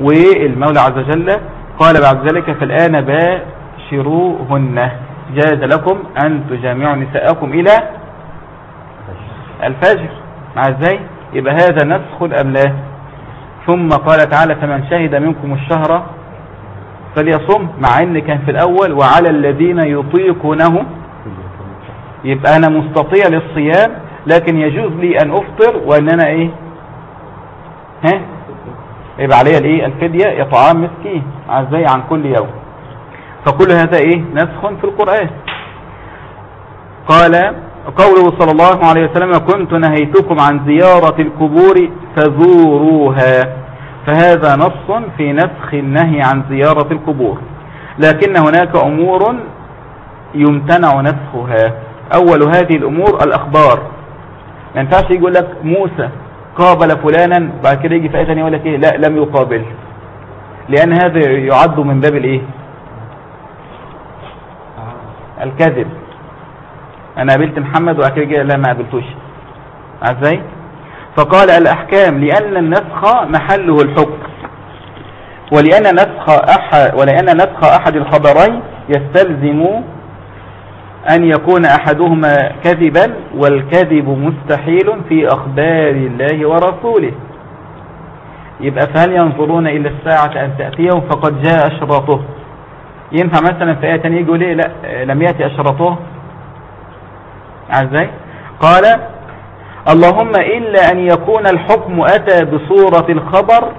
والمولى عز وجل قال بعد ذلك فالآن باشروهن. جاز لكم أن تجامعوا نساءكم إلى الفجر. مع إزاي يبقى هذا نسخ أم لا؟ ثم قال تعالى فمن شهد منكم الشهر فليصم مع إن كان في الأول وعلى الذين يطيقونه. يبقى أنا مستطيع للصيام لكن يجوز لي أن أفطر وأن أنا إيه؟ ها؟ يبقى عليا الايه؟ الفدية اطعام مسكين إزاي عن كل يوم. فكل هذا إيه؟ نسخ في القرآن. قال قوله صلى الله عليه وسلم كنت نهيتكم عن زيارة القبور فزوروها. فهذا نص في نسخ النهي عن زيارة القبور. لكن هناك أمور يمتنع نسخها. أول هذه الأمور الأخبار. ما ينفعش يقول لك موسى قابل فلانا بعد كده يجي في ثانية يقول لك إيه؟ لا لم يقابل. لأن هذا يعد من باب الإيه؟ الكذب. أنا قابلت محمد وبعد كده لا ما قابلتوش. إزاي فقال الأحكام لأن النسخ محله الحكم. ولأن نسخ أحد, ولأن نسخ أحد الخبرين يستلزم أن يكون أحدهما كذبا والكذب مستحيل في أخبار الله ورسوله. يبقى فهل ينظرون إلى الساعة أن تأتيهم؟ فقد جاء أشراطه ينفع مثلا في آية تانية يقول إيه؟ لا لم يأتي أشراطه إزاي قال اللهم إلا أن يكون الحكم أتى بصورة الخبر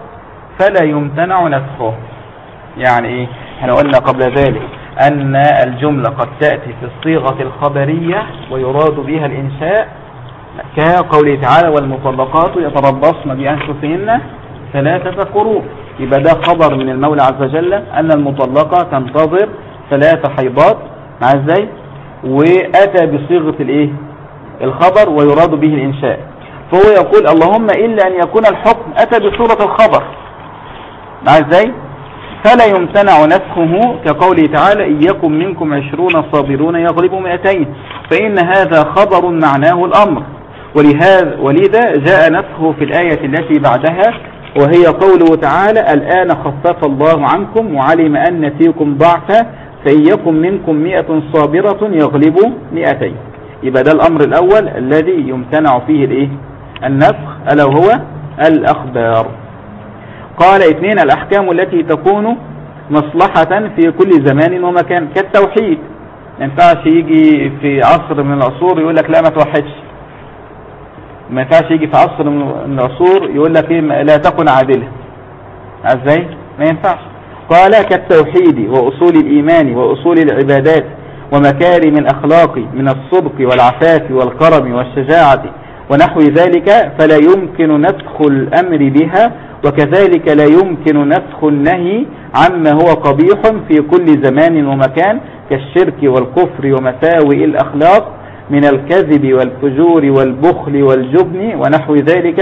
فلا يمتنع نسخه يعني إيه؟ إحنا قلنا قبل ذلك. أن الجملة قد تأتي في الصيغة الخبرية ويراد بها الإنشاء كقوله تعالى والمطلقات يتربصن بأنفسهن ثلاثة قروء يبقى ده خبر من المولى عز وجل أن المطلقة تنتظر ثلاثة حيضات. مع إزاي؟ وأتى بصيغة الإيه؟ الخبر ويراد به الإنشاء. فهو يقول اللهم إلا أن يكون الحكم. أتى بصورة الخبر. مع إزاي؟ فلا يمتنع نسخه كقوله تعالى يكن منكم عشرون صابرون يغلبوا مئتين فإن هذا خبر معناه الأمر ولهذا ولذا جاء نسخه في الآية التي بعدها وهي قوله تعالى الآن خفف الله عنكم وعلم أن فيكم ضعفا فإن يكن منكم مئة صابرة يغلبوا مئتين. يبقى ده الأمر الأول الذي يمتنع فيه الإيه؟ النسخ ألا هو الأخبار. قال اثنين الأحكام التي تكون مصلحة في كل زمان ومكان كالتوحيد. ما ينفعش يجي في عصر من العصور يقول لك لا ما توحدش. ما ينفعش يجي في عصر من العصور يقول لك إيه لا تكن عادلة إزاي؟ ما ينفعش. قال كالتوحيد وأصول الإيمان وأصول العبادات ومكارم الأخلاق من الصدق والعفاف والكرم والشجاعة ونحو ذلك فلا يمكن نسخ الأمر بها وكذلك لا يمكن نسخ النهي عما هو قبيح في كل زمان ومكان كالشرك والكفر ومساوئ الأخلاق من الكذب والفجور والبخل والجبن ونحو ذلك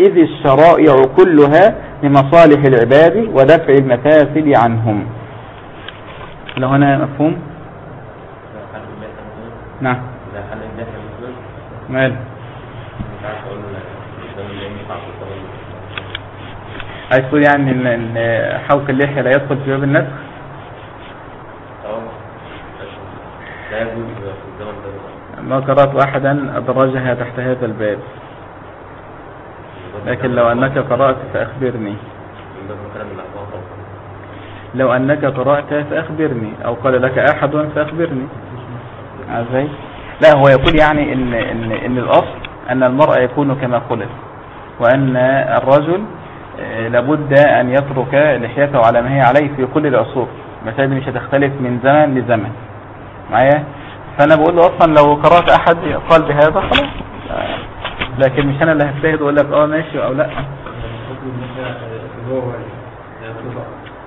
إذ الشرائع كلها لمصالح العباد ودفع المفاسد عنهم. لو هنا مفهوم؟ نعم. مال عايز تقول يعني ان حوك اللحية لا يدخل في باب النسخ؟ ما قرأت أحدا أدرجها تحت هذا الباب. لكن لو أنك قرأت فأخبرني. لو أنك قرأت فأخبرني. أو قال لك أحد فأخبرني. إزاي لا هو يقول يعني ان, إن, إن الأصل أن المرأة يكون كما خلق وأن الرجل لابد أن يترك لحيته على ما هي عليه في كل العصور. المسائل مش هتختلف من زمن لزمن. معايا؟ فأنا بقول له أصلا لو قرأت أحد قال بهذا خلاص. لكن مش أنا اللي هجتهد وأقول لك أه ماشي أو لأ.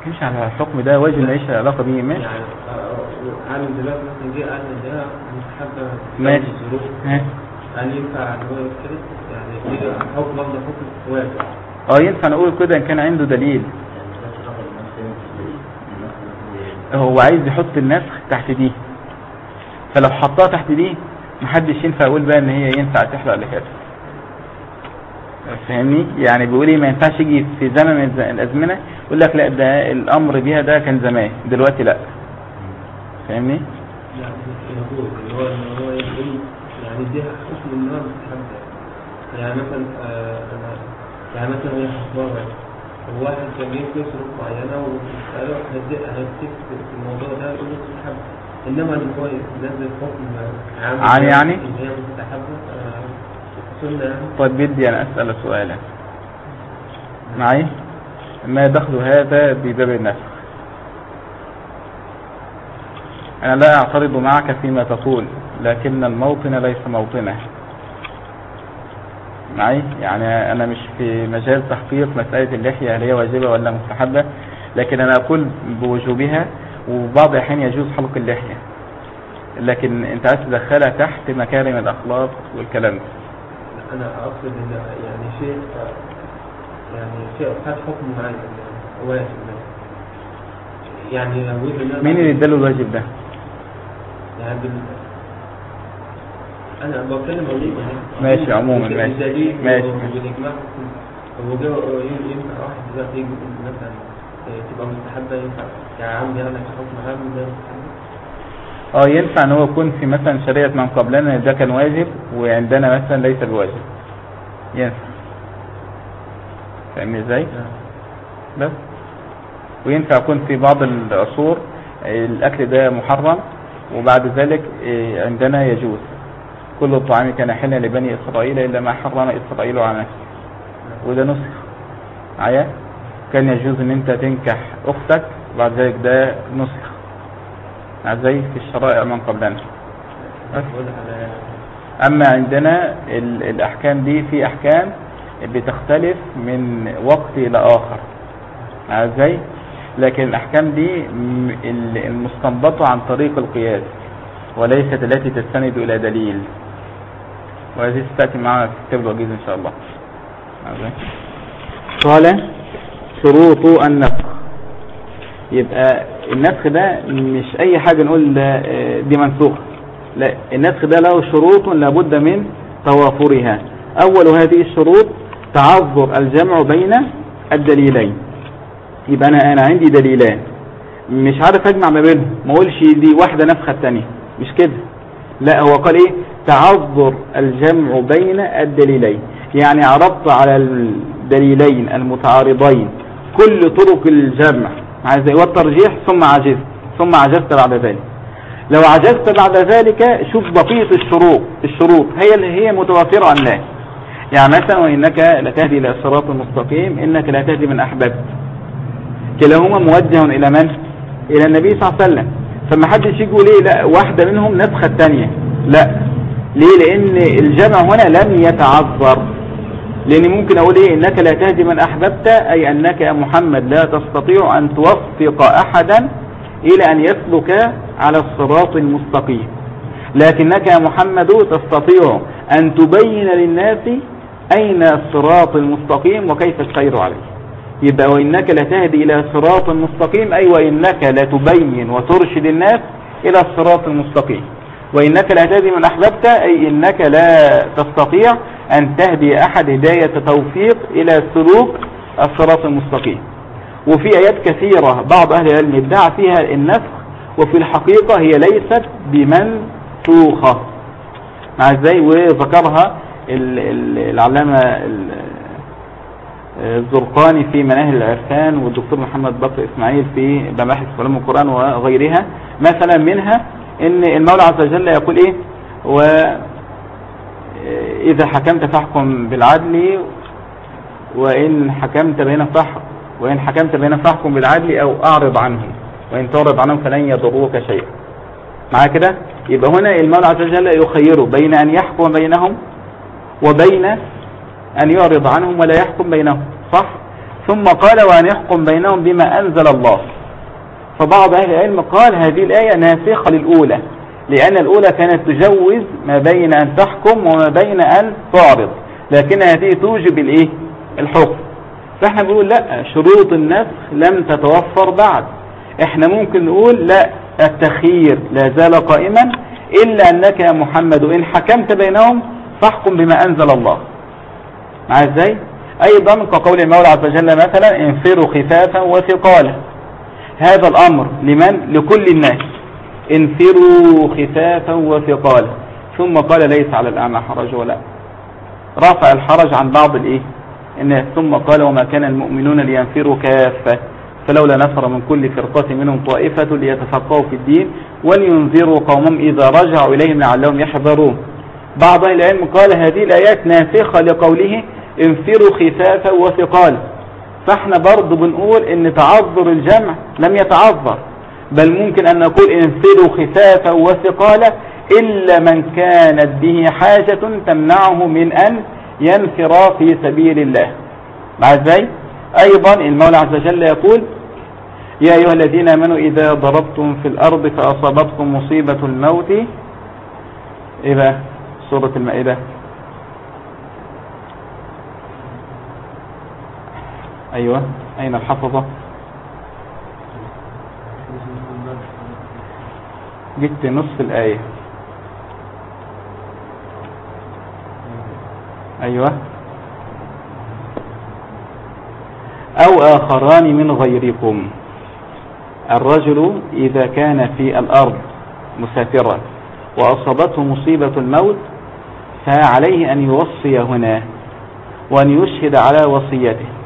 مش على الحكم ده واجب نعيش علاقة بيه ماشي. يعني عالم دلوقتي مثلا جه قال ده مستحبة ماشي. هل ينفع ان هو يتكلم يعني حكم لفظ حكم واجب. آه ينفع نقول كده إن كان عنده دليل. هو عايز يحط النسخ تحت دي. فلو حطها تحت دي محدش ينفع يقول بقى إن هي ينفع تحلق لكده فاهمني؟ يعني بيقول إيه ما ينفعش يجي في زمن من الأزمنة يقول لك لا ده الأمر بيها ده كان زمان دلوقتي لا. فاهمني؟ يعني دي حكم مستحبة يعني مثلا آه يعني مثلا هي حفاظة وواحد كان يلبس ظروف معينة وقالوا هديك في الموضوع ده يقول له مستحبة إنما اللي هو ينزل حكم عام يعني؟ إن هي مستحبة آه، سنة يعني. طيب بدي أنا أسأل سؤالا معي؟ ما دخل هذا بباب النفس أنا لا أعترض معك فيما تقول لكن الموطن ليس موطنه. معي يعني أنا مش في مجال تحقيق مسألة اللحية هل هي واجبة ولا مستحبة لكن أنا أقول بوجوبها وبعض الأحيان يجوز حلق اللحية لكن أنت عايز تدخلها تحت مكارم الأخلاق والكلام ده أنا أقصد إن يعني شيء يعني شيء خد حكم معين واجب يعني مين اللي اداله الواجب ده؟ يعني. أنا بتكلم عموما يعني ماشي عموما ماشي. ماشي هو ينفع واحد دلوقتي يجي مثلا تبقى مستحبة ينفع. كعام يعني كحكم عام ده. آه ينفع إن هو يكون في مثلا شريعة من قبلنا ده كان واجب وعندنا مثلا ليس بواجب. ينفع. فاهمني إزاي؟ نعم. بس. وينفع يكون في بعض العصور الأكل ده محرم وبعد ذلك إيه، عندنا يجوز. كل الطعام كان حلا لبني إسرائيل إلا ما حرم إسرائيل على نفسه وده نسخ معايا كان يجوز إن أنت تنكح أختك وبعد ذلك ده نسخ زي في الشرائع من قبلنا. أما عندنا الأحكام دي في أحكام بتختلف من وقت إلى آخر. زي لكن الأحكام دي المستنبطة عن طريق القياس وليست التي تستند إلى دليل. وهذه ستأتي معنا في كتاب الوجيز إن شاء الله. قال شروط النفخ. يبقى النفخ ده مش أي حاجة نقول دي منسوخة. لا النفخ ده له شروط لابد من توافرها. أول هذه الشروط تعذر الجمع بين الدليلين. يبقى أنا أنا عندي دليلان. مش عارف أجمع ما بينهم. ما أقولش دي واحدة نفخة الثانية مش كده. لا هو قال إيه؟ تعذر الجمع بين الدليلين. يعني عرضت على الدليلين المتعارضين كل طرق الجمع. والترجيح ثم عجزت. ثم عجزت بعد ذلك. لو عجزت بعد ذلك شوف بقية الشروط. الشروط هي اللي هي متوافرة أم لا؟ يعني مثلا وإنك لتهدي إلى الصراط المستقيم إنك لا تهدي من أحببت. كلاهما موجه إلى من؟ إلى النبي صلى الله عليه وسلم. فما حدش يقول ليه لا واحدة منهم نسخة الثانية لا. ليه؟ لأن الجمع هنا لم يتعذر. لأن ممكن أقول إيه؟ إنك لا تهدي من أحببت أي أنك يا محمد لا تستطيع أن توفق أحدا إلى أن يسلك على الصراط المستقيم. لكنك يا محمد تستطيع أن تبين للناس أين الصراط المستقيم وكيف السير عليه. يبقى وإنك لتهدي إلى صراط مستقيم أي وإنك لتبين وترشد الناس إلى الصراط المستقيم. وإنك لا تهدي من أحببت أي إنك لا تستطيع أن تهدي أحد هداية توفيق إلى سلوك الصراط المستقيم. وفي آيات كثيرة بعض أهل العلم ادعى فيها النفخ وفي الحقيقة هي ليست بمنسوخة مع إزاي؟ وذكرها العلامة الزرقاني في مناهل العرفان والدكتور محمد بكر إسماعيل في مباحث علوم القرآن وغيرها. مثلا منها إن المولى عز وجل يقول إيه؟ وإذا حكمت فاحكم بالعدل وإن حكمت بين فحكم وإن حكمت بين فاحكم بالعدل أو أعرض عنهم وإن تعرض عنهم فلن يضروك شيئا. مع كده؟ يبقى هنا المولى عز وجل يخيره بين أن يحكم بينهم وبين أن يعرض عنهم ولا يحكم بينهم صح؟ ثم قال وأن يحكم بينهم بما أنزل الله. فبعض أهل العلم قال هذه الآية ناسخة للأولى لأن الأولى كانت تجوز ما بين أن تحكم وما بين أن تعرض لكن هذه توجب الإيه؟ الحكم. فإحنا بنقول لا شروط النسخ لم تتوفر بعد. إحنا ممكن نقول لا التخيير لا زال قائما إلا أنك يا محمد إن حكمت بينهم فاحكم بما أنزل الله. مع إزاي؟ أيضا كقول المولى عز وجل مثلا انفروا خفافا وثقالا. هذا الأمر لمن؟ لكل الناس. انفروا خفافا وثقالا. ثم قال ليس على الأعمى حرج ولا. رفع الحرج عن بعض الإيه؟ الناس. ثم قال وما كان المؤمنون لينفروا كافة. فلولا نفر من كل فرقة منهم طائفة ليتفقهوا في الدين ولينذروا قومهم إذا رجعوا إليهم لعلهم يحذرون. بعض العلم قال هذه الآيات ناسخة لقوله انفروا خفافا وثقالا. فاحنا برضو بنقول إن تعذر الجمع لم يتعذر بل ممكن أن نقول انفروا خفافا وثقالا إلا من كانت به حاجة تمنعه من أن ينفر في سبيل الله. مع إزاي أيضا المولى عز وجل يقول يا أيها الذين آمنوا إذا ضربتم في الأرض فأصابتكم مصيبة الموت. إيه بقى؟ سورة المائدة. أيوة. أين الحفظة جبت نصف الآية. أيوة. أو آخران من غيركم. الرجل إذا كان في الأرض مسافرا وأصابته مصيبة الموت فعليه أن يوصي هنا وأن يشهد على وصيته.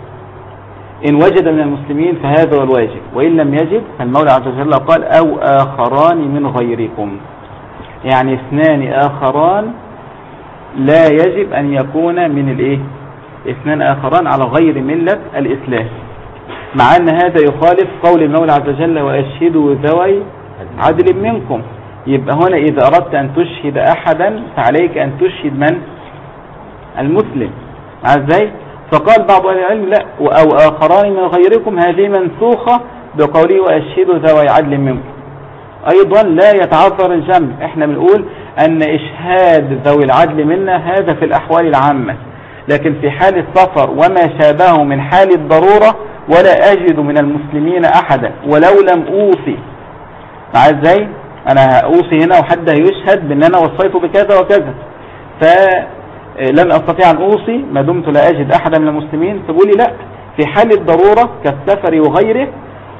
إن وجد من المسلمين فهذا هو الواجب. وإن لم يجد فالمولى عز وجل قال أو آخران من غيركم. يعني اثنان آخران لا يجب أن يكون من الإيه؟ اثنان آخران على غير ملة الإسلام. مع أن هذا يخالف قول المولى عز وجل وأشهدوا ذوي عدل منكم. يبقى هنا إذا أردت أن تشهد أحدا فعليك أن تشهد من؟ المسلم. إزاي فقال بعض العلم لا أو آخران من غيركم هذه منسوخة بقوله وأشهدوا ذوي عدل منكم. أيضا لا يتعذر الجمع. إحنا بنقول أن إشهاد ذوي العدل منا هذا في الأحوال العامة. لكن في حال السفر وما شابهه من حال الضرورة ولا أجد من المسلمين أحدا. ولو لم أوصي. مع إزاي أنا أوصي هنا وحد يشهد بأن أنا وصيته بكذا وكذا. فلن أستطيع أن أوصي ما دمت لا أجد أحدا من المسلمين. تقول لي لا في حال الضرورة كالسفر وغيره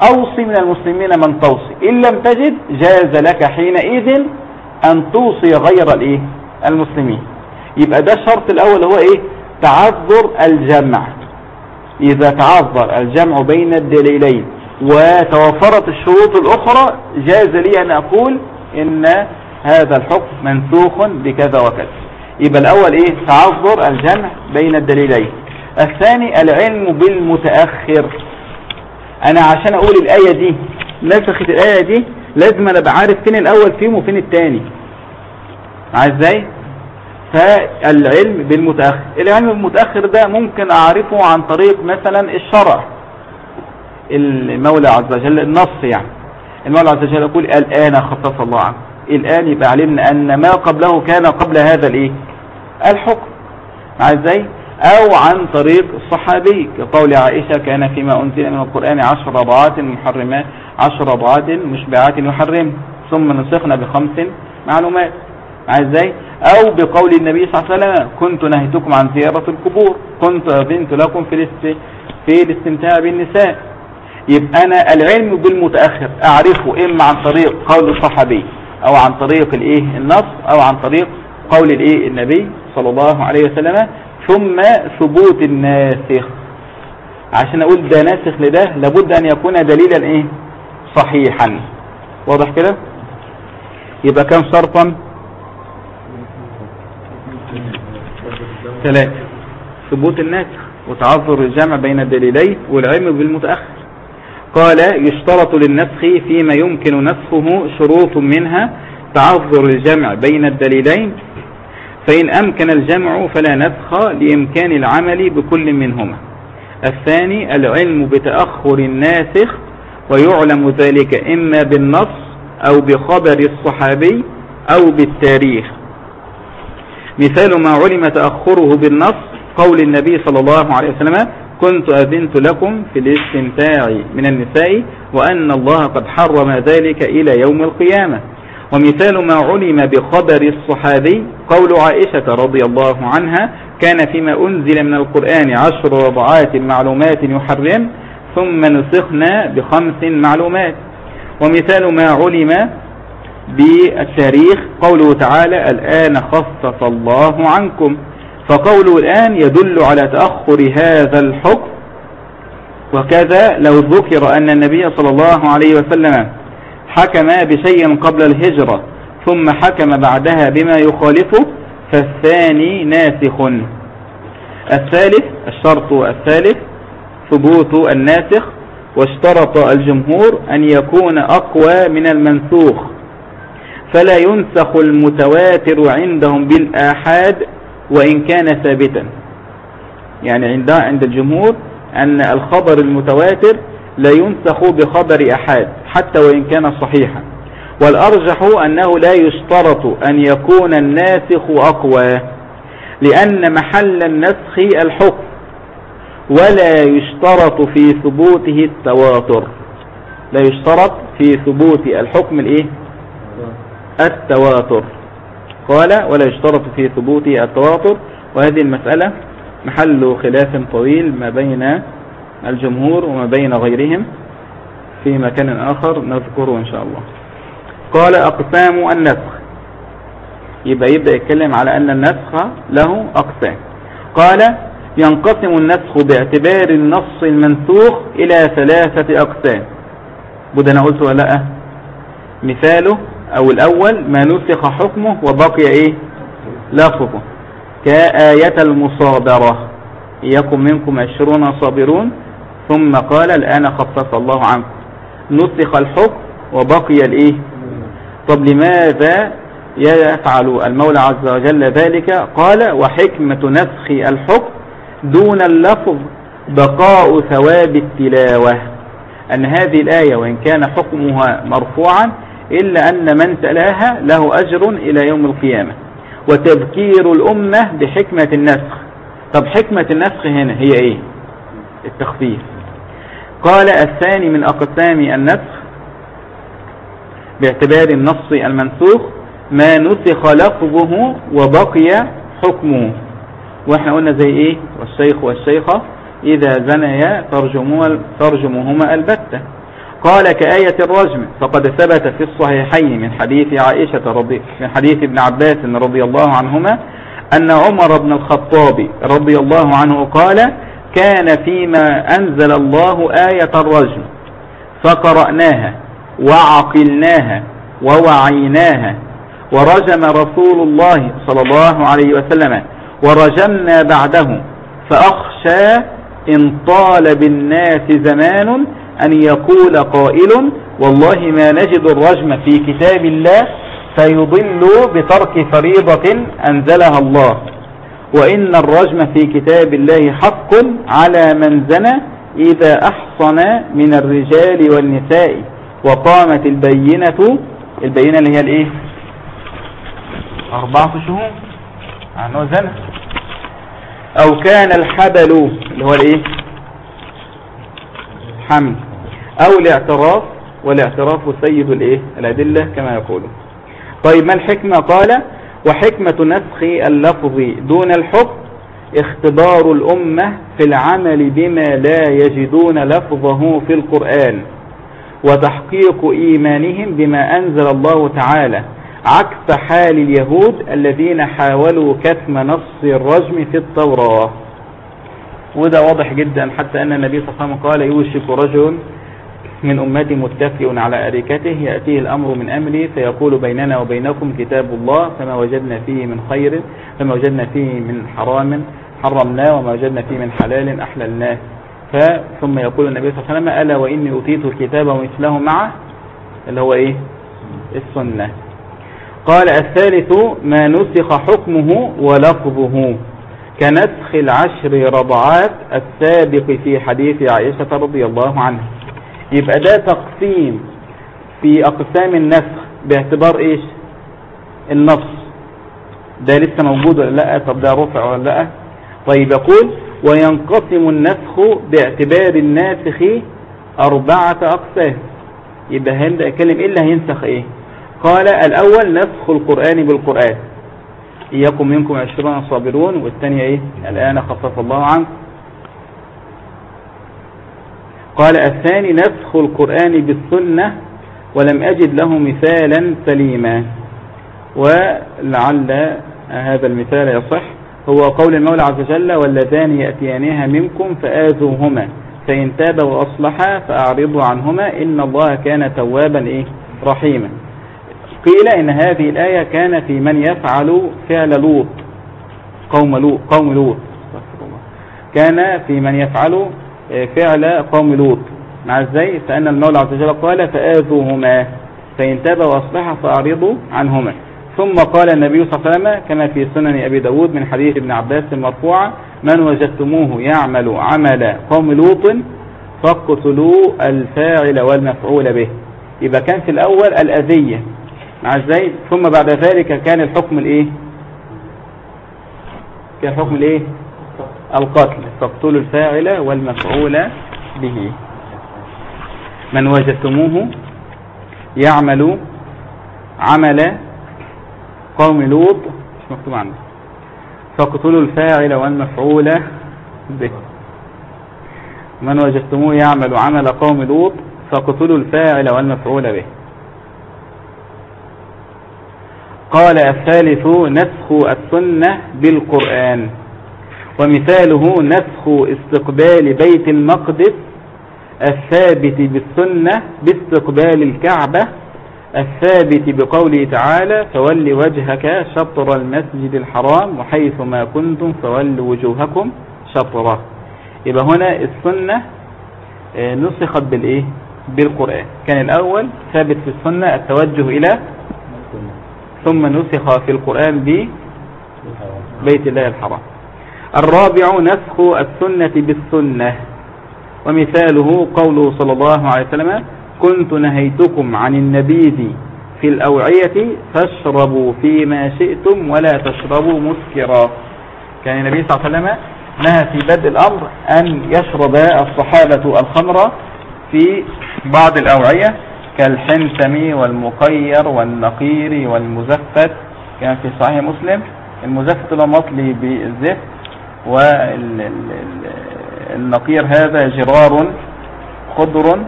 أوصي من المسلمين من توصي. إن لم تجد جاز لك حينئذ أن توصي غير الإيه؟ المسلمين. يبقى ده الشرط الأول هو إيه؟ تعذر الجمع. إذا تعذر الجمع بين الدليلين وتوفرت الشروط الأخرى جاز لي أن أقول إن هذا الحكم منسوخ بكذا وكذا. يبقى الأول إيه؟ تعذر الجمع بين الدليلين. الثاني العلم بالمتأخر. أنا عشان أقول الآية دي نسخت الآية دي لازم أنا بعرف فين الأول فيهم وفين الثاني عايز إزاي؟ فالعلم بالمتأخر. العلم بالمتأخر ده ممكن أعرفه عن طريق مثلا الشرع. المولى عز وجل النص يعني. المولى عز وجل يقول الآن خصص الله عنه. الآن يبقى علمنا أن ما قبله كان قبل هذا الإيه؟ الحكم. إزاي؟ أو عن طريق الصحابي. كقول عائشة كان فيما أنزل من القرآن عشر رضعات محرمات عشر رضعات مشبعات يحرم. ثم نسخنا بخمس معلومات. إزاي؟ أو بقول النبي صلى الله عليه وسلم كنت نهيتكم عن زيارة القبور. كنت بنت لكم في في الاستمتاع بالنساء. يبقى أنا العلم بالمتأخر. أعرفه إما عن طريق قول الصحابي. أو عن طريق الإيه؟ النص أو عن طريق قول الإيه؟ النبي صلى الله عليه وسلم ثم ثبوت الناسخ. عشان أقول ده ناسخ لده لابد أن يكون دليلا إيه؟ صحيحا. واضح كده؟ يبقى كان شرطا ثلاثة. ثبوت الناسخ. وتعذر الجمع بين الدليلين والعلم بالمتأخر. قال يشترط للنسخ فيما يمكن نسخه شروط منها تعذر الجمع بين الدليلين فإن أمكن الجمع فلا نسخ لإمكان العمل بكل منهما. الثاني العلم بتأخر الناسخ ويعلم ذلك إما بالنص أو بخبر الصحابي أو بالتاريخ. مثال ما علم تأخره بالنص قول النبي صلى الله عليه وسلم كنت أذنت لكم في الاستمتاع من النساء وأن الله قد حرم ذلك إلى يوم القيامة. ومثال ما علم بخبر الصحابي قول عائشة رضي الله عنها كان فيما أنزل من القرآن عشر رضعات معلومات يحرم ثم نسخنا بخمس معلومات. ومثال ما علم بالتاريخ قوله تعالى الآن خصص الله عنكم فقوله الآن يدل على تأخر هذا الحكم. وكذا لو ذكر أن النبي صلى الله عليه وسلم حكم بشيء قبل الهجرة ثم حكم بعدها بما يخالفه فالثاني ناسخ. الثالث الشرط الثالث ثبوت الناسخ واشترط الجمهور أن يكون أقوى من المنسوخ. فلا ينسخ المتواتر عندهم بالآحاد وإن كان ثابتا. يعني عند عند الجمهور أن الخبر المتواتر لا ينسخ بخبر أحاد حتى وإن كان صحيحا. والأرجح أنه لا يشترط أن يكون الناسخ أقوى لأن محل النسخ الحكم ولا يشترط في ثبوته التواتر. لا يشترط في ثبوت الحكم الإيه؟ التواتر. قال ولا يشترط في ثبوته التواتر. وهذه المسألة محل خلاف طويل ما بين الجمهور وما بين غيرهم في مكان آخر نذكره إن شاء الله. قال أقسام النسخ يبقى يبدأ يتكلم على أن النسخ له أقسام. قال ينقسم النسخ باعتبار النص المنسوخ إلى ثلاثة أقسام. بدا أنا قلت ولا لا مثاله أو الأول ما نسخ حكمه وبقي إيه؟ لفظه كآية المصابرة يكن منكم عشرون صابرون. ثم قال الآن خصص الله عنكم. نسخ الحكم وبقي الإيه؟ طب لماذا يفعل المولى عز وجل ذلك؟ قال وحكمة نسخ الحكم دون اللفظ بقاء ثواب التلاوة. أن هذه الآية وإن كان حكمها مرفوعا إلا أن من تلاها له أجر إلى يوم القيامة. وتذكير الأمة بحكمة النسخ. طب حكمة النسخ هنا هي إيه؟ التخفيف. قال الثاني من أقسام النسخ باعتبار النص المنسوخ ما نسخ لفظه وبقي حكمه. وإحنا قلنا زي إيه؟ والشيخ والشيخة إذا زنيا ترجمهما البتة. قال كآية الرجم فقد ثبت في الصحيحين من حديث عائشة رضي من حديث ابن عباس رضي الله عنهما أن عمر بن الخطاب رضي الله عنه قال كان فيما أنزل الله آية الرجم فقرأناها وعقلناها ووعيناها ورجم رسول الله صلى الله عليه وسلم ورجمنا بعده فأخشى إن طال بالناس زمان أن يقول قائل والله ما نجد الرجم في كتاب الله فيضل بترك فريضة أنزلها الله. وإن الرجم في كتاب الله حق على من زنى إذا أحصن من الرجال والنساء. وقامت البينة البينة اللي هي الإيه؟ أربعة شهور. عنه زنى. أو كان الحبل اللي هو الإيه؟ حمل أو الاعتراف والاعتراف سيد الإيه؟ الأدلة كما يقولون. طيب ما الحكمة؟ قال وحكمة نسخ اللفظ دون الحكم اختبار الأمة في العمل بما لا يجدون لفظه في القرآن وتحقيق إيمانهم بما أنزل الله تعالى عكس حال اليهود الذين حاولوا كتم نص الرجم في التوراة. وده واضح جدا حتى أن النبي صلى الله عليه وسلم قال يوشك رجل من أمتي متكئ على أريكته يأتيه الأمر من أمري فيقول بيننا وبينكم كتاب الله فما وجدنا فيه من خير فما وجدنا فيه من حرام حرمناه وما وجدنا فيه من حلال أحللناه. ثم يقول النبي صلى الله عليه وسلم ألا وإني أوتيت الكتاب ومثله معه؟ اللي هو إيه؟ السنة. قال الثالث ما نسخ حكمه ولفظه. كنسخ العشر رضعات السابق في حديث عائشة رضي الله عنها. يبقى ده تقسيم في أقسام النسخ باعتبار إيش؟ النص ده لسه موجود ولا لأ؟ طب ده رفع ولا لأ؟ طيب يقول وينقسم النسخ باعتبار الناسخ أربعة أقسام. يبقى هنبدأ يتكلم إيه اللي هينسخ إيه؟ قال الأول نسخ القرآن بالقرآن. إياكم منكم عشرون صابرون والثانية إيه؟ الآن خفف الله عنك. قال الثاني نسخ القرآن بالسنة ولم أجد له مثالا سليما. ولعل هذا المثال يصح. هو قول المولى عز وجل واللذان يأتيانها منكم فآذوهما فإن تاب وأصلحا فأعرضوا عنهما إن الله كان توابا إيه؟ رحيما. قيل إن هذه الآية كان في من يفعل فعل لوط قوم لوط قوم لوط. كان في من يفعل آه، فعل قوم لوط. مع إزاي فأن المولى عز وجل قال فآذوهما فإن تاب وأصلح فأعرضوا عنهما. ثم قال النبي صلى الله عليه وسلم كما في سنن أبي داود من حديث ابن عباس المرفوعة من وجدتموه يعمل عمل قوم لوط فاقتلوا الفاعل والمفعول به. يبقى كان في الأول الأذية. مع إزاي ثم بعد ذلك كان الحكم الإيه؟ كان الحكم الإيه؟ القتل. فاقتلوا الفاعل والمفعول به. من وجدتموه يعمل عمل قوم لوط. مش مكتوب عنه. فاقتلوا الفاعل والمفعول به. من وجدتموه يعمل عمل قوم لوط فاقتلوا الفاعل والمفعول به. قال الثالث نسخ السنة بالقرآن. ومثاله نسخ استقبال بيت المقدس الثابت بالسنة باستقبال الكعبة الثابت بقوله تعالى فول وجهك شطر المسجد الحرام وحيث ما كنتم فول وجوهكم شطره. يبقى هنا السنة آه، نسخت بالإيه؟ بالقرآن. كان الأول ثابت في السنة التوجه إلى ثم نسخ في القرآن ببيت الله الحرام. الرابع نسخ السنة بالسنة. ومثاله قوله صلى الله عليه وسلم كنت نهيتكم عن النبيذ في الأوعية فاشربوا فيما شئتم ولا تشربوا مسكرا. كان النبي صلى الله عليه وسلم نهى في بدء الأمر أن يشرب الصحابة الخمر في بعض الأوعية. كالحنتم والمقير والنقير والمزفت. كان في صحيح مسلم. المزفت له مطلي بالزفت والنقير هذا جرار خضر.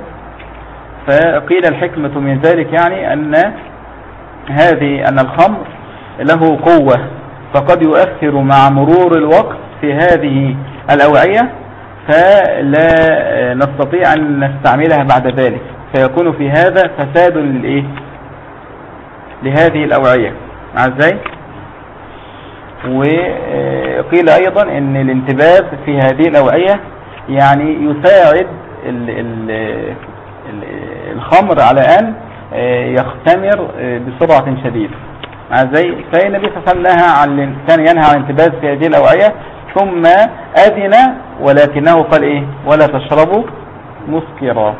فقيل الحكمة من ذلك يعني أن هذه أن الخمر له قوة فقد يؤثر مع مرور الوقت في هذه الأوعية فلا نستطيع أن نستعملها بعد ذلك. فيكون في هذا فساد للإيه؟ لهذه الأوعية. مع إزاي؟ وقيل أيضا أن الانتباه في هذه الأوعية يعني يساعد ال ال الخمر على أن آه، يختمر آه، بسرعة شديدة. مع إزاي؟ فالنبي صلى الله عليه وسلم عن كان ينهى عن الانتباه في هذه الأوعية ثم أذن ولكنه قال إيه؟ ولا تشربوا مسكرا.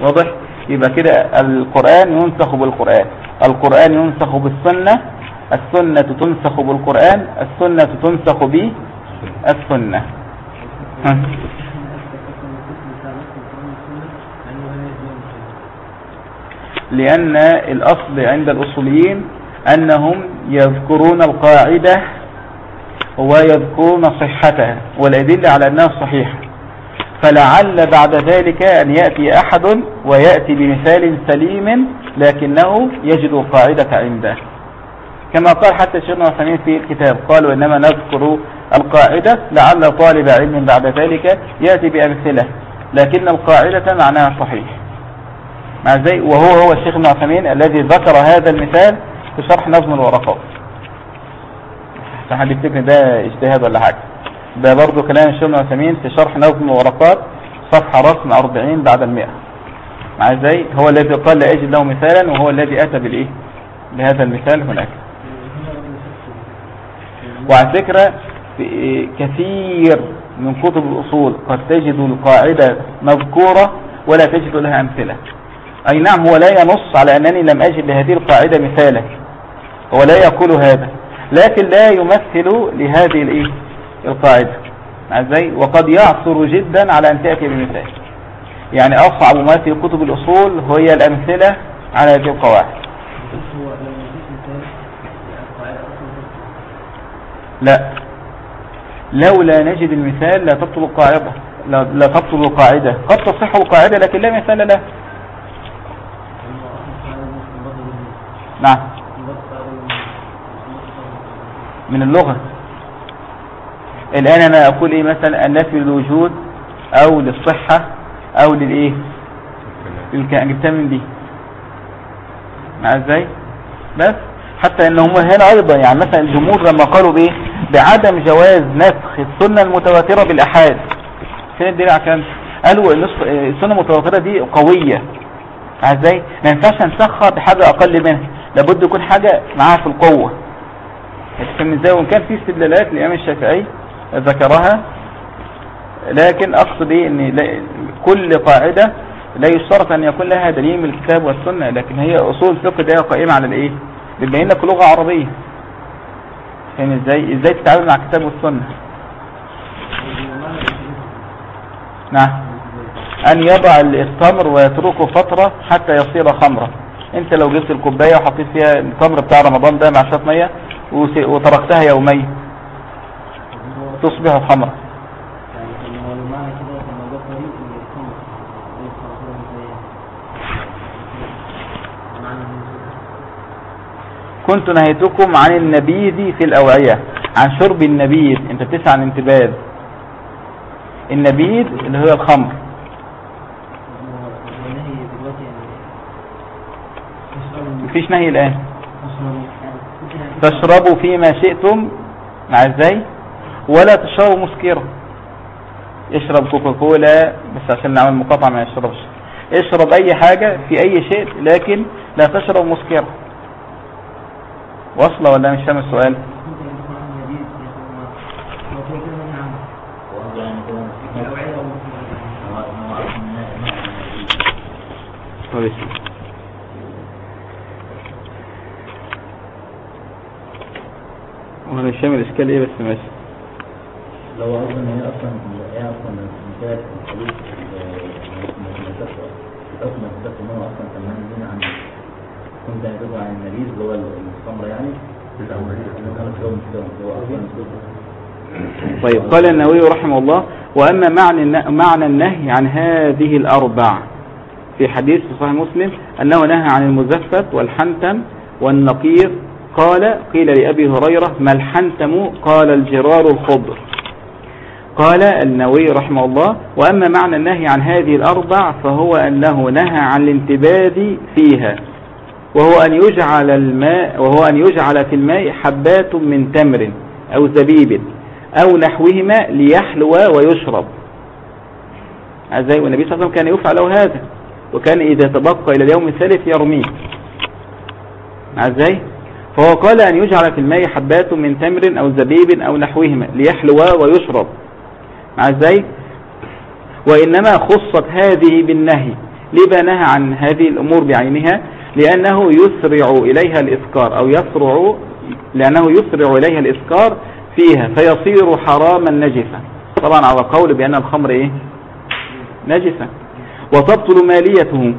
واضح؟ يبقى كده القرآن ينسخ بالقرآن. القرآن ينسخ بالسنة السنة تنسخ بالقرآن السنة تنسخ بالسنة لأن الأصل عند الأصوليين أنهم يذكرون القاعدة ويذكرون صحتها والأدلة على أنها صحيحة. فلعل بعد ذلك أن يأتي أحد ويأتي بمثال سليم لكنه يجد القاعدة عنده. كما قال حتى الشيخ عثمين في الكتاب قال وإنما نذكر القاعدة لعل طالب علم بعد ذلك يأتي بأمثلة لكن القاعدة معناها صحيح. مع إزاي وهو هو الشيخ ابن عثيمين الذي ذكر هذا المثال في شرح نظم الورقات. عشان حد يفتكر ده اجتهاد ولا حاجة؟ ده برضو كلام الشيخ ابن عثيمين في شرح نظم الورقات صفحة رقم 40 بعد المئة. مع إزاي هو الذي قال لا اجد له مثالا وهو الذي أتى بالإيه؟ بهذا المثال هناك. وعلى فكرة كثير من كتب الأصول قد تجد القاعدة مذكورة ولا تجد لها أمثلة. أي نعم هو لا ينص على أنني لم أجد لهذه القاعدة مثالا. هو لا يقول هذا. لكن لا يمثل لهذه الإيه؟ القاعدة. إزاي وقد يعثر جدا على أن تأتي بمثال. يعني أصعب ما في كتب الأصول هي الأمثلة على هذه القواعد. هو لو لا نجد المثال لا تبطل القاعدة. لا, لا تبطل القاعدة. قد تصح القاعدة لكن لا مثال لها. نعم. من اللغة. الآن أنا أقول إيه مثلا النفي للوجود أو للصحة أو للإيه؟ للكائن جبتها من دي مع إزاي؟ بس. حتى إن هم هنا أيضا يعني مثلا الجمهور لما قالوا بإيه؟ بعدم جواز نسخ السنة المتواترة بالأحاد. فين الدليل على الكلام؟ قالوا السنة المتواترة دي قوية. إزاي؟ ما ينفعش نسخها بحاجة أقل منها. لابد يكون حاجة معاها في القوة. هتفهم إزاي؟ وإن كان في استدلالات للإمام الشافعي ذكرها لكن أقصد إيه إن كل قاعدة لا يشترط أن يكون لها دليل من الكتاب والسنة لكن هي أصول الفقه دي قائمة على الإيه؟ بما لغة عربية. فاهم إزاي إزاي تتعامل مع الكتاب والسنة؟ نعم. أن يضع التمر ويتركه فترة حتى يصير خمرة. أنت لو جبت الكوباية وحطيت فيها التمر بتاع رمضان ده مع شوية مية وتركتها يومين تصبح خمرة يعني هو المعنى كده لما ده طريق للخمر ليس رسول الله معنى كنت نهيتكم عن النبيذ في الأوعية عن شرب النبيذ. انت بتسعى عن انتباذ النبيذ اللي هو الخمر. مفيش نهي الآن. تشربوا فيما شئتم. مع إزاي؟ ولا تشربوا مسكرا اشرب كوكاكولا بس عشان نعمل مقاطعة ما يشربش. اشرب أي حاجة في أي شيء لكن لا تشرب مسكرا واصلة ولا مش فاهم السؤال؟ وأنا مش فاهم الإشكال إيه بس ماشي. لو أظن إن هي أصلا هي أصلا مثال الحديث الحكم الحدث إن هو أصلا كان منهي عن كنت هتبقى عن النبيذ اللي هو الخمر يعني. طيب قال النووي رحمه الله وأما معنى معنى النهي عن هذه الأربع في حديث في صحيح مسلم أنه نهى عن المزفت والحنتم والنقير قال قيل لأبي هريرة ما الحنتم؟ قال الجرار الخضر. قال النووي رحمه الله وأما معنى النهي عن هذه الأربع فهو أنه نهى عن الانتباذ فيها وهو أن يجعل الماء وهو أن يجعل في الماء حبات من تمر أو زبيب أو نحوهما ليحلو ويشرب. إزاي والنبي صلى الله عليه وسلم كان يفعل هذا وكان إذا تبقى إلى اليوم الثالث يرميه. إزاي فهو قال أن يجعل في الماء حبات من تمر أو زبيب أو نحوهما ليحلو ويشرب. إزاي؟ وإنما خصت هذه بالنهي ليه نهى عن هذه الأمور بعينها لأنه يسرع إليها الإسكار أو يسرع لأنه يسرع إليها الإسكار فيها فيصير حراما نجسا طبعا على قول بأن الخمر إيه؟ نجسا وتبطل ماليته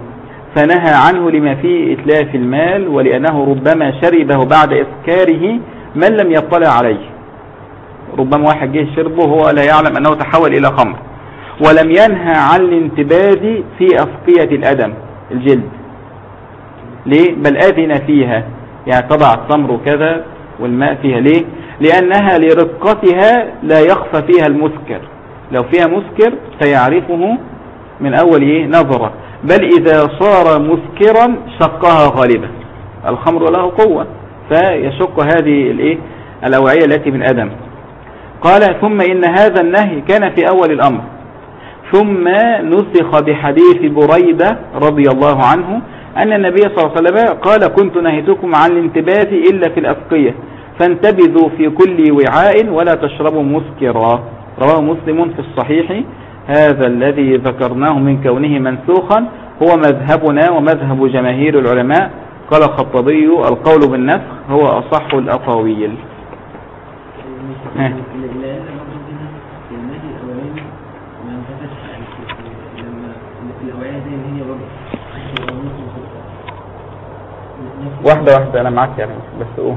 فنهى عنه لما فيه إتلاف المال ولأنه ربما شربه بعد إسكاره من لم يطلع عليه. ربما واحد جه شربه وهو لا يعلم أنه تحول إلى خمر. ولم ينهى عن الانتباذ في أفقية الأدم الجلد. ليه؟ بل أذن فيها. يعني طبع التمر وكذا والماء فيها. ليه؟ لأنها لرقتها لا يخفى فيها المسكر. لو فيها مسكر سيعرفه من أول إيه؟ نظرة. بل إذا صار مسكرا شقها غالبا. الخمر له قوة فيشق هذه الأوعية التي من أدم. قال ثم إن هذا النهي كان في أول الأمر. ثم نسخ بحديث بريدة رضي الله عنه أن النبي صلى الله عليه وسلم قال كنت نهيتكم عن الانتباه إلا في الأسقية فانتبذوا في كل وعاء ولا تشربوا مسكرا. رواه مسلم في الصحيح. هذا الذي ذكرناه من كونه منسوخا هو مذهبنا ومذهب جماهير العلماء. قال الخطبي القول بالنسخ هو أصح الأقاويل. واحدة واحدة أنا معاك يعني بس قول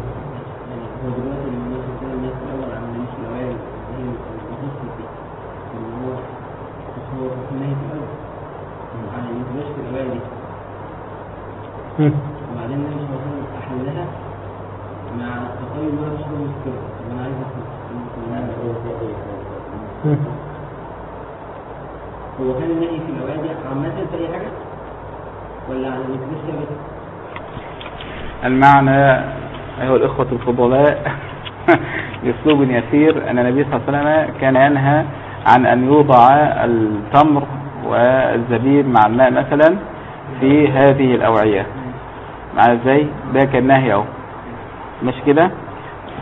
هم. وبعدين النبي صلى الله عليه وسلم أحلها مع التقيم ما بشرب مسكرة طب أنا عايز. هو كان النهي في الأوعية دي عامة في أي حاجة؟ ولا على الانتباه بس؟ المعنى أيها الإخوة الفضلاء *laughs* بأسلوب يسير أن النبي صلى الله عليه وسلم كان ينهى عن أن يوضع التمر والزبيب مع الماء مثلا في هذه الأوعية. مع إزاي؟ ده كان نهي أهو. مش كده؟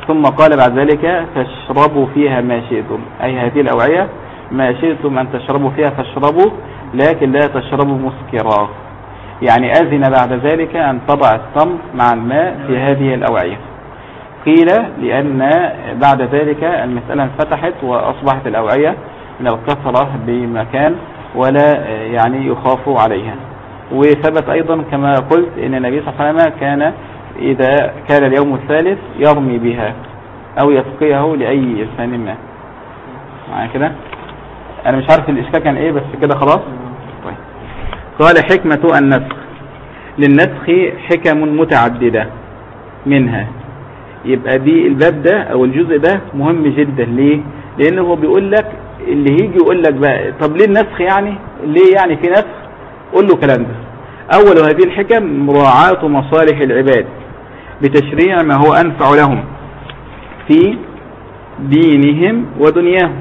ثم قال بعد ذلك فاشربوا فيها ما شئتم. أي هذه الأوعية ما شئتم أن تشربوا فيها فاشربوا لكن لا تشربوا مسكرا. يعني أذن بعد ذلك أن تضع التمر مع الماء في هذه الأوعية. قيل لأن بعد ذلك المسألة انفتحت وأصبحت الأوعية من الكثرة بمكان ولا يعني يخاف عليها. وثبت أيضا كما قلت أن النبي صلى الله عليه وسلم كان إذا كان اليوم الثالث يرمي بها أو يسقيه لأي إنسان ما. معايا كده؟ أنا مش عارف الإشكال كان إيه بس كده خلاص. قال حكمة النسخ. للنسخ حكم متعددة منها. يبقى دي الباب ده أو الجزء ده مهم جدا. ليه؟ لأنه هو بيقول لك اللي هيجي يقول لك بقى طب ليه النسخ يعني؟ ليه يعني في نسخ؟ قول له كلام ده. أول هذه الحكم مراعاة مصالح العباد بتشريع ما هو أنفع لهم في دينهم ودنياهم.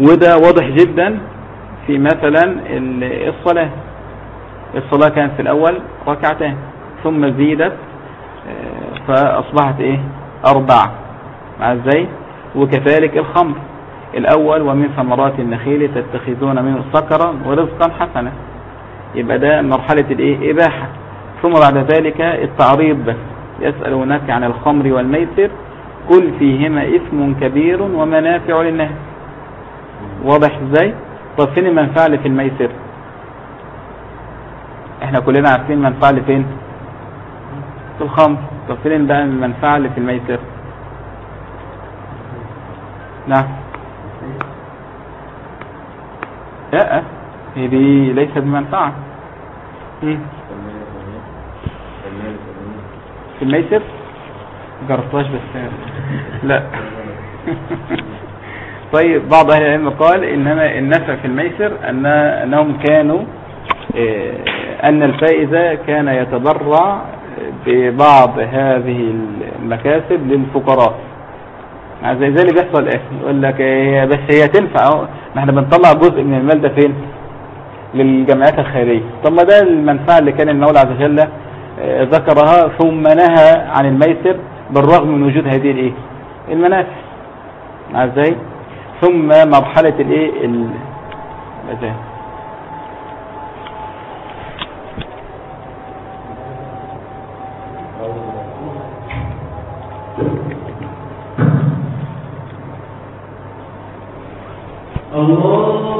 وده واضح جدا. في مثلا الصلاة. الصلاة كانت في الأول ركعتين ثم زيدت فأصبحت إيه؟ أربعة. مع إزاي؟ وكذلك الخمر. الأول ومن ثمرات النخيل تتخذون منه سكرا ورزقا حسنا. يبقى ده مرحلة الإيه؟ إباحة. ثم بعد ذلك التعريض بس. يسألونك عن الخمر والميسر. قل فيهما إثم كبير ومنافع للناس واضح إزاي؟ طب فين المنفعة اللي في الميسر. إحنا كلنا عارفين منفعة اللي فين؟ في الخمر. طب فين بقى المنفعة اللي في الميسر. نعم. لا هي دي ليست بمنفعة. في الميسر؟ جربتهاش بس. لا. *laughs* طيب بعض أهل العلم قال إنما النفع في الميسر أن أنهم كانوا أن الفائز كان يتبرع ببعض هذه المكاسب للفقراء. زي زي اللي بيحصل إيه؟ يقول لك هي بس هي تنفع ما إحنا بنطلع جزء من المال ده فين؟ للجمعيات الخيرية. طب ما ده المنفعة اللي كان المولى عز وجل ذكرها ثم نهى عن الميسر بالرغم من وجود هذه الإيه؟ المنافع. إزاي ثم مرحلة الايه؟ ال... الله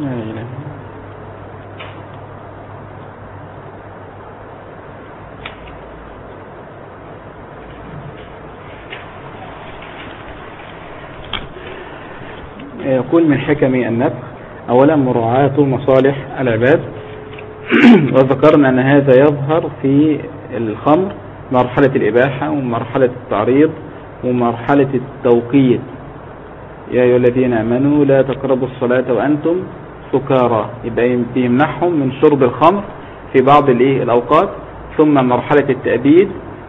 لا إله يقول من حكم النفخ. أولا مراعاة مصالح العباد. *clears throat* وذكرنا أن هذا يظهر في الخمر مرحلة الإباحة ومرحلة التعريض ومرحلة التوقيت. يا أيها الذين آمنوا لا تقربوا الصلاة وأنتم سكارى يبقى بيمنعهم من شرب الخمر في بعض الإيه الأوقات. ثم مرحلة التأبيد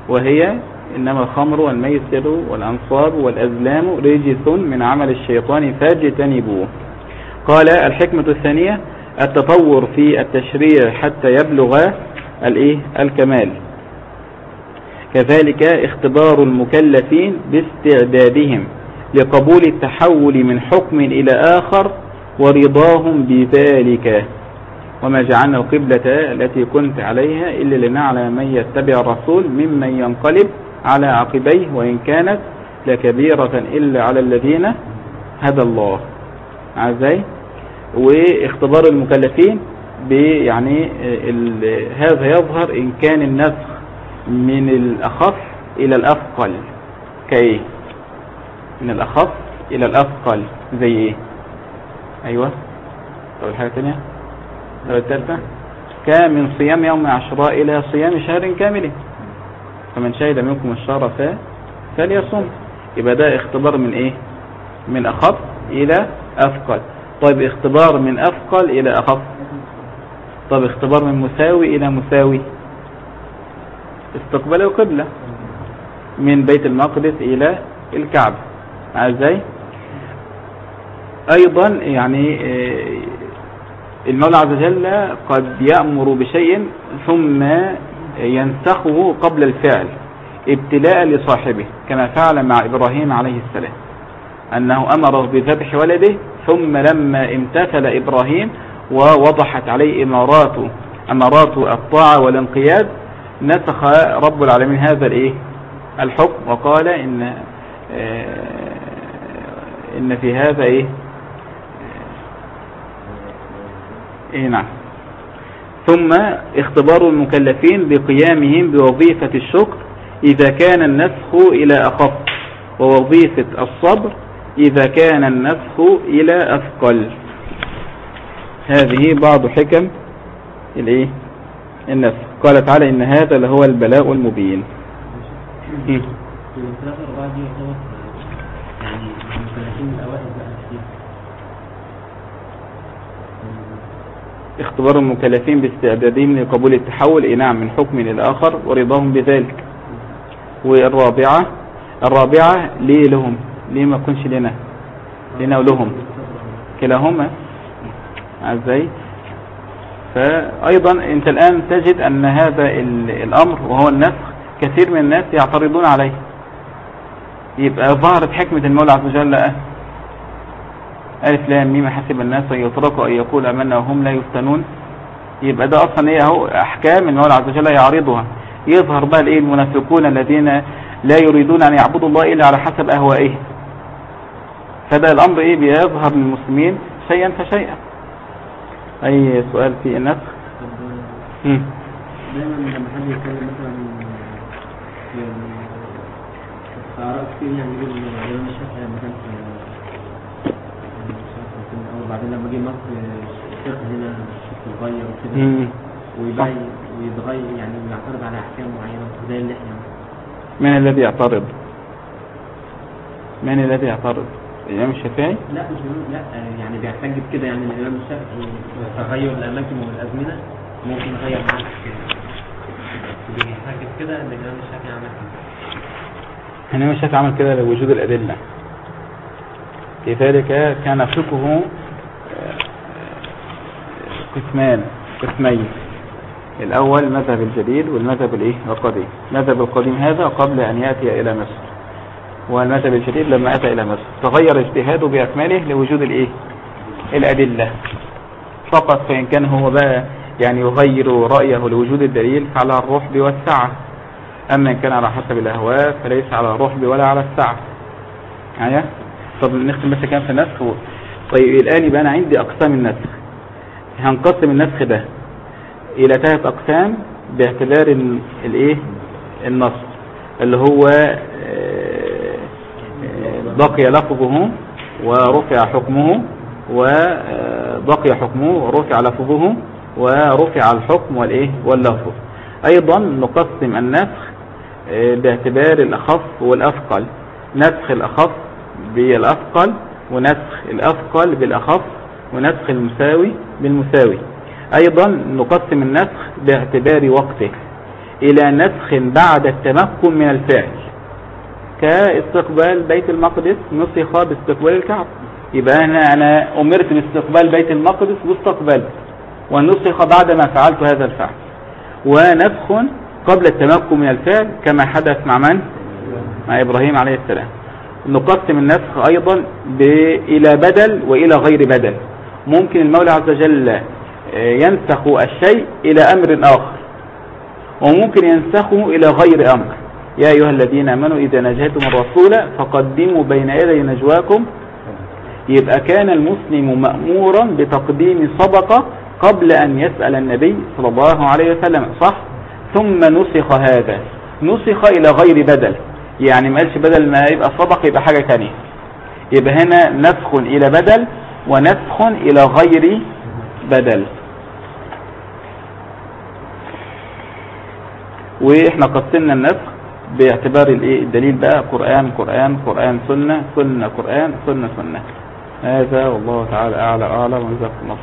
وهي إنما الخمر والميسر والأنصاب والأزلام رجس من عمل الشيطان فاجتنبوه. قال الحكمة الثانية التطور في التشريع حتى يبلغ الإيه؟ الكمال. كذلك اختبار المكلفين باستعدادهم لقبول التحول من حكم إلى آخر ورضاهم بذلك. وما جعلنا القبلة التي كنت عليها إلا لنعلم من يتبع الرسول ممن ينقلب على عقبيه وإن كانت لكبيرة إلا على الذين هدى الله. عزي واختبار المكلفين يعني هذا يظهر إن كان النسخ من الأخف إلى الأثقل. كإيه من الأخف إلى الأثقل. زي إيه؟ أيوة. طب الحاجة الثانية طب الثالثة كان من صيام يوم عشراء إلى صيام شهر كامل. فمن شهد منكم الشهر ف- فليصم يبقى ده اختبار من إيه؟ من أخف إلى أثقل. طيب اختبار من أثقل إلى أخف. طيب اختبار من مساوي إلى مساوي. استقبال القبلة من بيت المقدس إلى الكعبة. إزاي؟ أيضا يعني آه، المولى عز وجل قد يأمر بشيء ثم ينسخه قبل الفعل ابتلاء لصاحبه كما فعل مع إبراهيم عليه السلام أنه أمره بذبح ولده ثم لما امتثل إبراهيم ووضحت عليه إمارات أمارات الطاعة والانقياد نسخ رب العالمين هذا الإيه؟ الحكم وقال إن آه، إن في هذا إيه؟ إيه نعم. ثم اختبار المكلفين بقيامهم بوظيفة الشكر إذا كان النسخ إلى أخف ووظيفة الصبر إذا كان النسخ إلى أثقل. هذه بعض حكم الإيه؟ النسخ. قال تعالى إن هذا لهو البلاء المبين مم. الثلاثة أربعة دي يعتبر يعني من الثلاثين الأوائل بقى كتير اختبار المكلفين باستعدادهم لقبول التحول إيه نعم من حكم إلى آخر ورضاهم بذلك. والرابعة الرابعة ليه لهم ليه ما يكونش لنا لنا ولهم. كلاهما. إزاي فأيضا أنت الآن تجد أن هذا ال- الأمر وهو النسخ كثير من الناس يعترضون عليه. يبقى ظهرت حكمة المولى عز وجل ألف لام ميم حسب الناس أن يتركوا أن يقول أمنا وهم لا يفتنون. يبقى ده أصلا إيه أهو؟ أحكام المولى عز وجل يعرضها يظهر بقى الإيه؟ المنافقون الذين لا يريدون أن يعبدوا الله إلا على حسب أهوائهم. فده الأمر إيه؟ بيظهر للمسلمين شيئا فشيئا. أي سؤال في النسخ. دايما لما حد يتكلم مثلا كتير يعني يقول الإمام الشافعي لما كان في مش عارف كان فين الأول بعدين لما جه مصر الفقه هنا اتغير وكده. ويبين ويتغير يعني يعترض على أحكام معينة زي اللحية من الذي يعترض؟ من الذي يعترض؟ الإمام الشافعي؟ لا مش لا يعني بيعتقد كده يعني الإمام الشافعي تغير الأماكن والأزمنة ممكن يغير معاه الأحكام. بيعتقد كده إن الإمام الشافعي عمل كده. الإمام الشافعي عمل كده لوجود الأدلة. لذلك كان فقهه قسمان قسمين. الأول مذهب الجديد والمذهب الإيه؟ القديم. المذهب القديم هذا قبل أن يأتي إلى مصر. والمذهب الجديد لما أتى إلى مصر. تغير اجتهاده بأكمله لوجود الإيه؟ الأدلة. فقط فإن كان هو بقى يعني يغير رأيه لوجود الدليل فعلى الرحب والسعة. أما إن كان على حسب الأهواء فليس على الرحب ولا على السعة. معايا طب نختم بس كام في النسخ. طيب الآن يبقى أنا عندي أقسام النسخ. هنقسم النسخ ده إلى ثلاث أقسام باعتبار ال- الإيه النص اللي هو آه، آه، بقي لفظه ورفع حكمه وبقي حكمه ورفع لفظه ورفع الحكم والإيه؟ واللفظ. أيضا نقسم النسخ آه، باعتبار الأخف والأثقل. نسخ الأخف بالأثقل ونسخ الأثقل بالأخف ونسخ المساوي بالمساوي. أيضا نقسم النسخ باعتبار وقته إلى نسخ بعد التمكن من الفعل. كاستقبال بيت المقدس نسخ باستقبال الكعبة. يبقى أنا, أنا أمرت باستقبال بيت المقدس واستقبلت ونسخ بعد ما فعلت هذا الفعل. ونسخ قبل التمكن من الفعل كما حدث مع من؟ مع إبراهيم عليه السلام. نقسم النسخ أيضا إلى بدل وإلى غير بدل. ممكن المولى عز وجل آه، ينسخ الشيء إلى أمر آخر وممكن ينسخه إلى غير أمر. يا أيها الذين آمنوا إذا نجيتم الرسول فقدموا بين يدي نجواكم. يبقى كان المسلم مأمورا بتقديم صدقة قبل أن يسأل النبي صلى الله عليه وسلم صح؟ ثم نسخ هذا. نسخ إلى غير بدل. يعني ما قالش بدل ما يبقى صدقة يبقى حاجة تانية. يبقى هنا نسخ إلى بدل ونسخ إلى غير بدل. وإحنا قسمنا النسخ باعتبار الإيه؟ الدليل بقى قرآن قرآن قرآن سنة سنة قرآن سنة سنة. هذا والله تعالى أعلى أعلى وجزاكم الله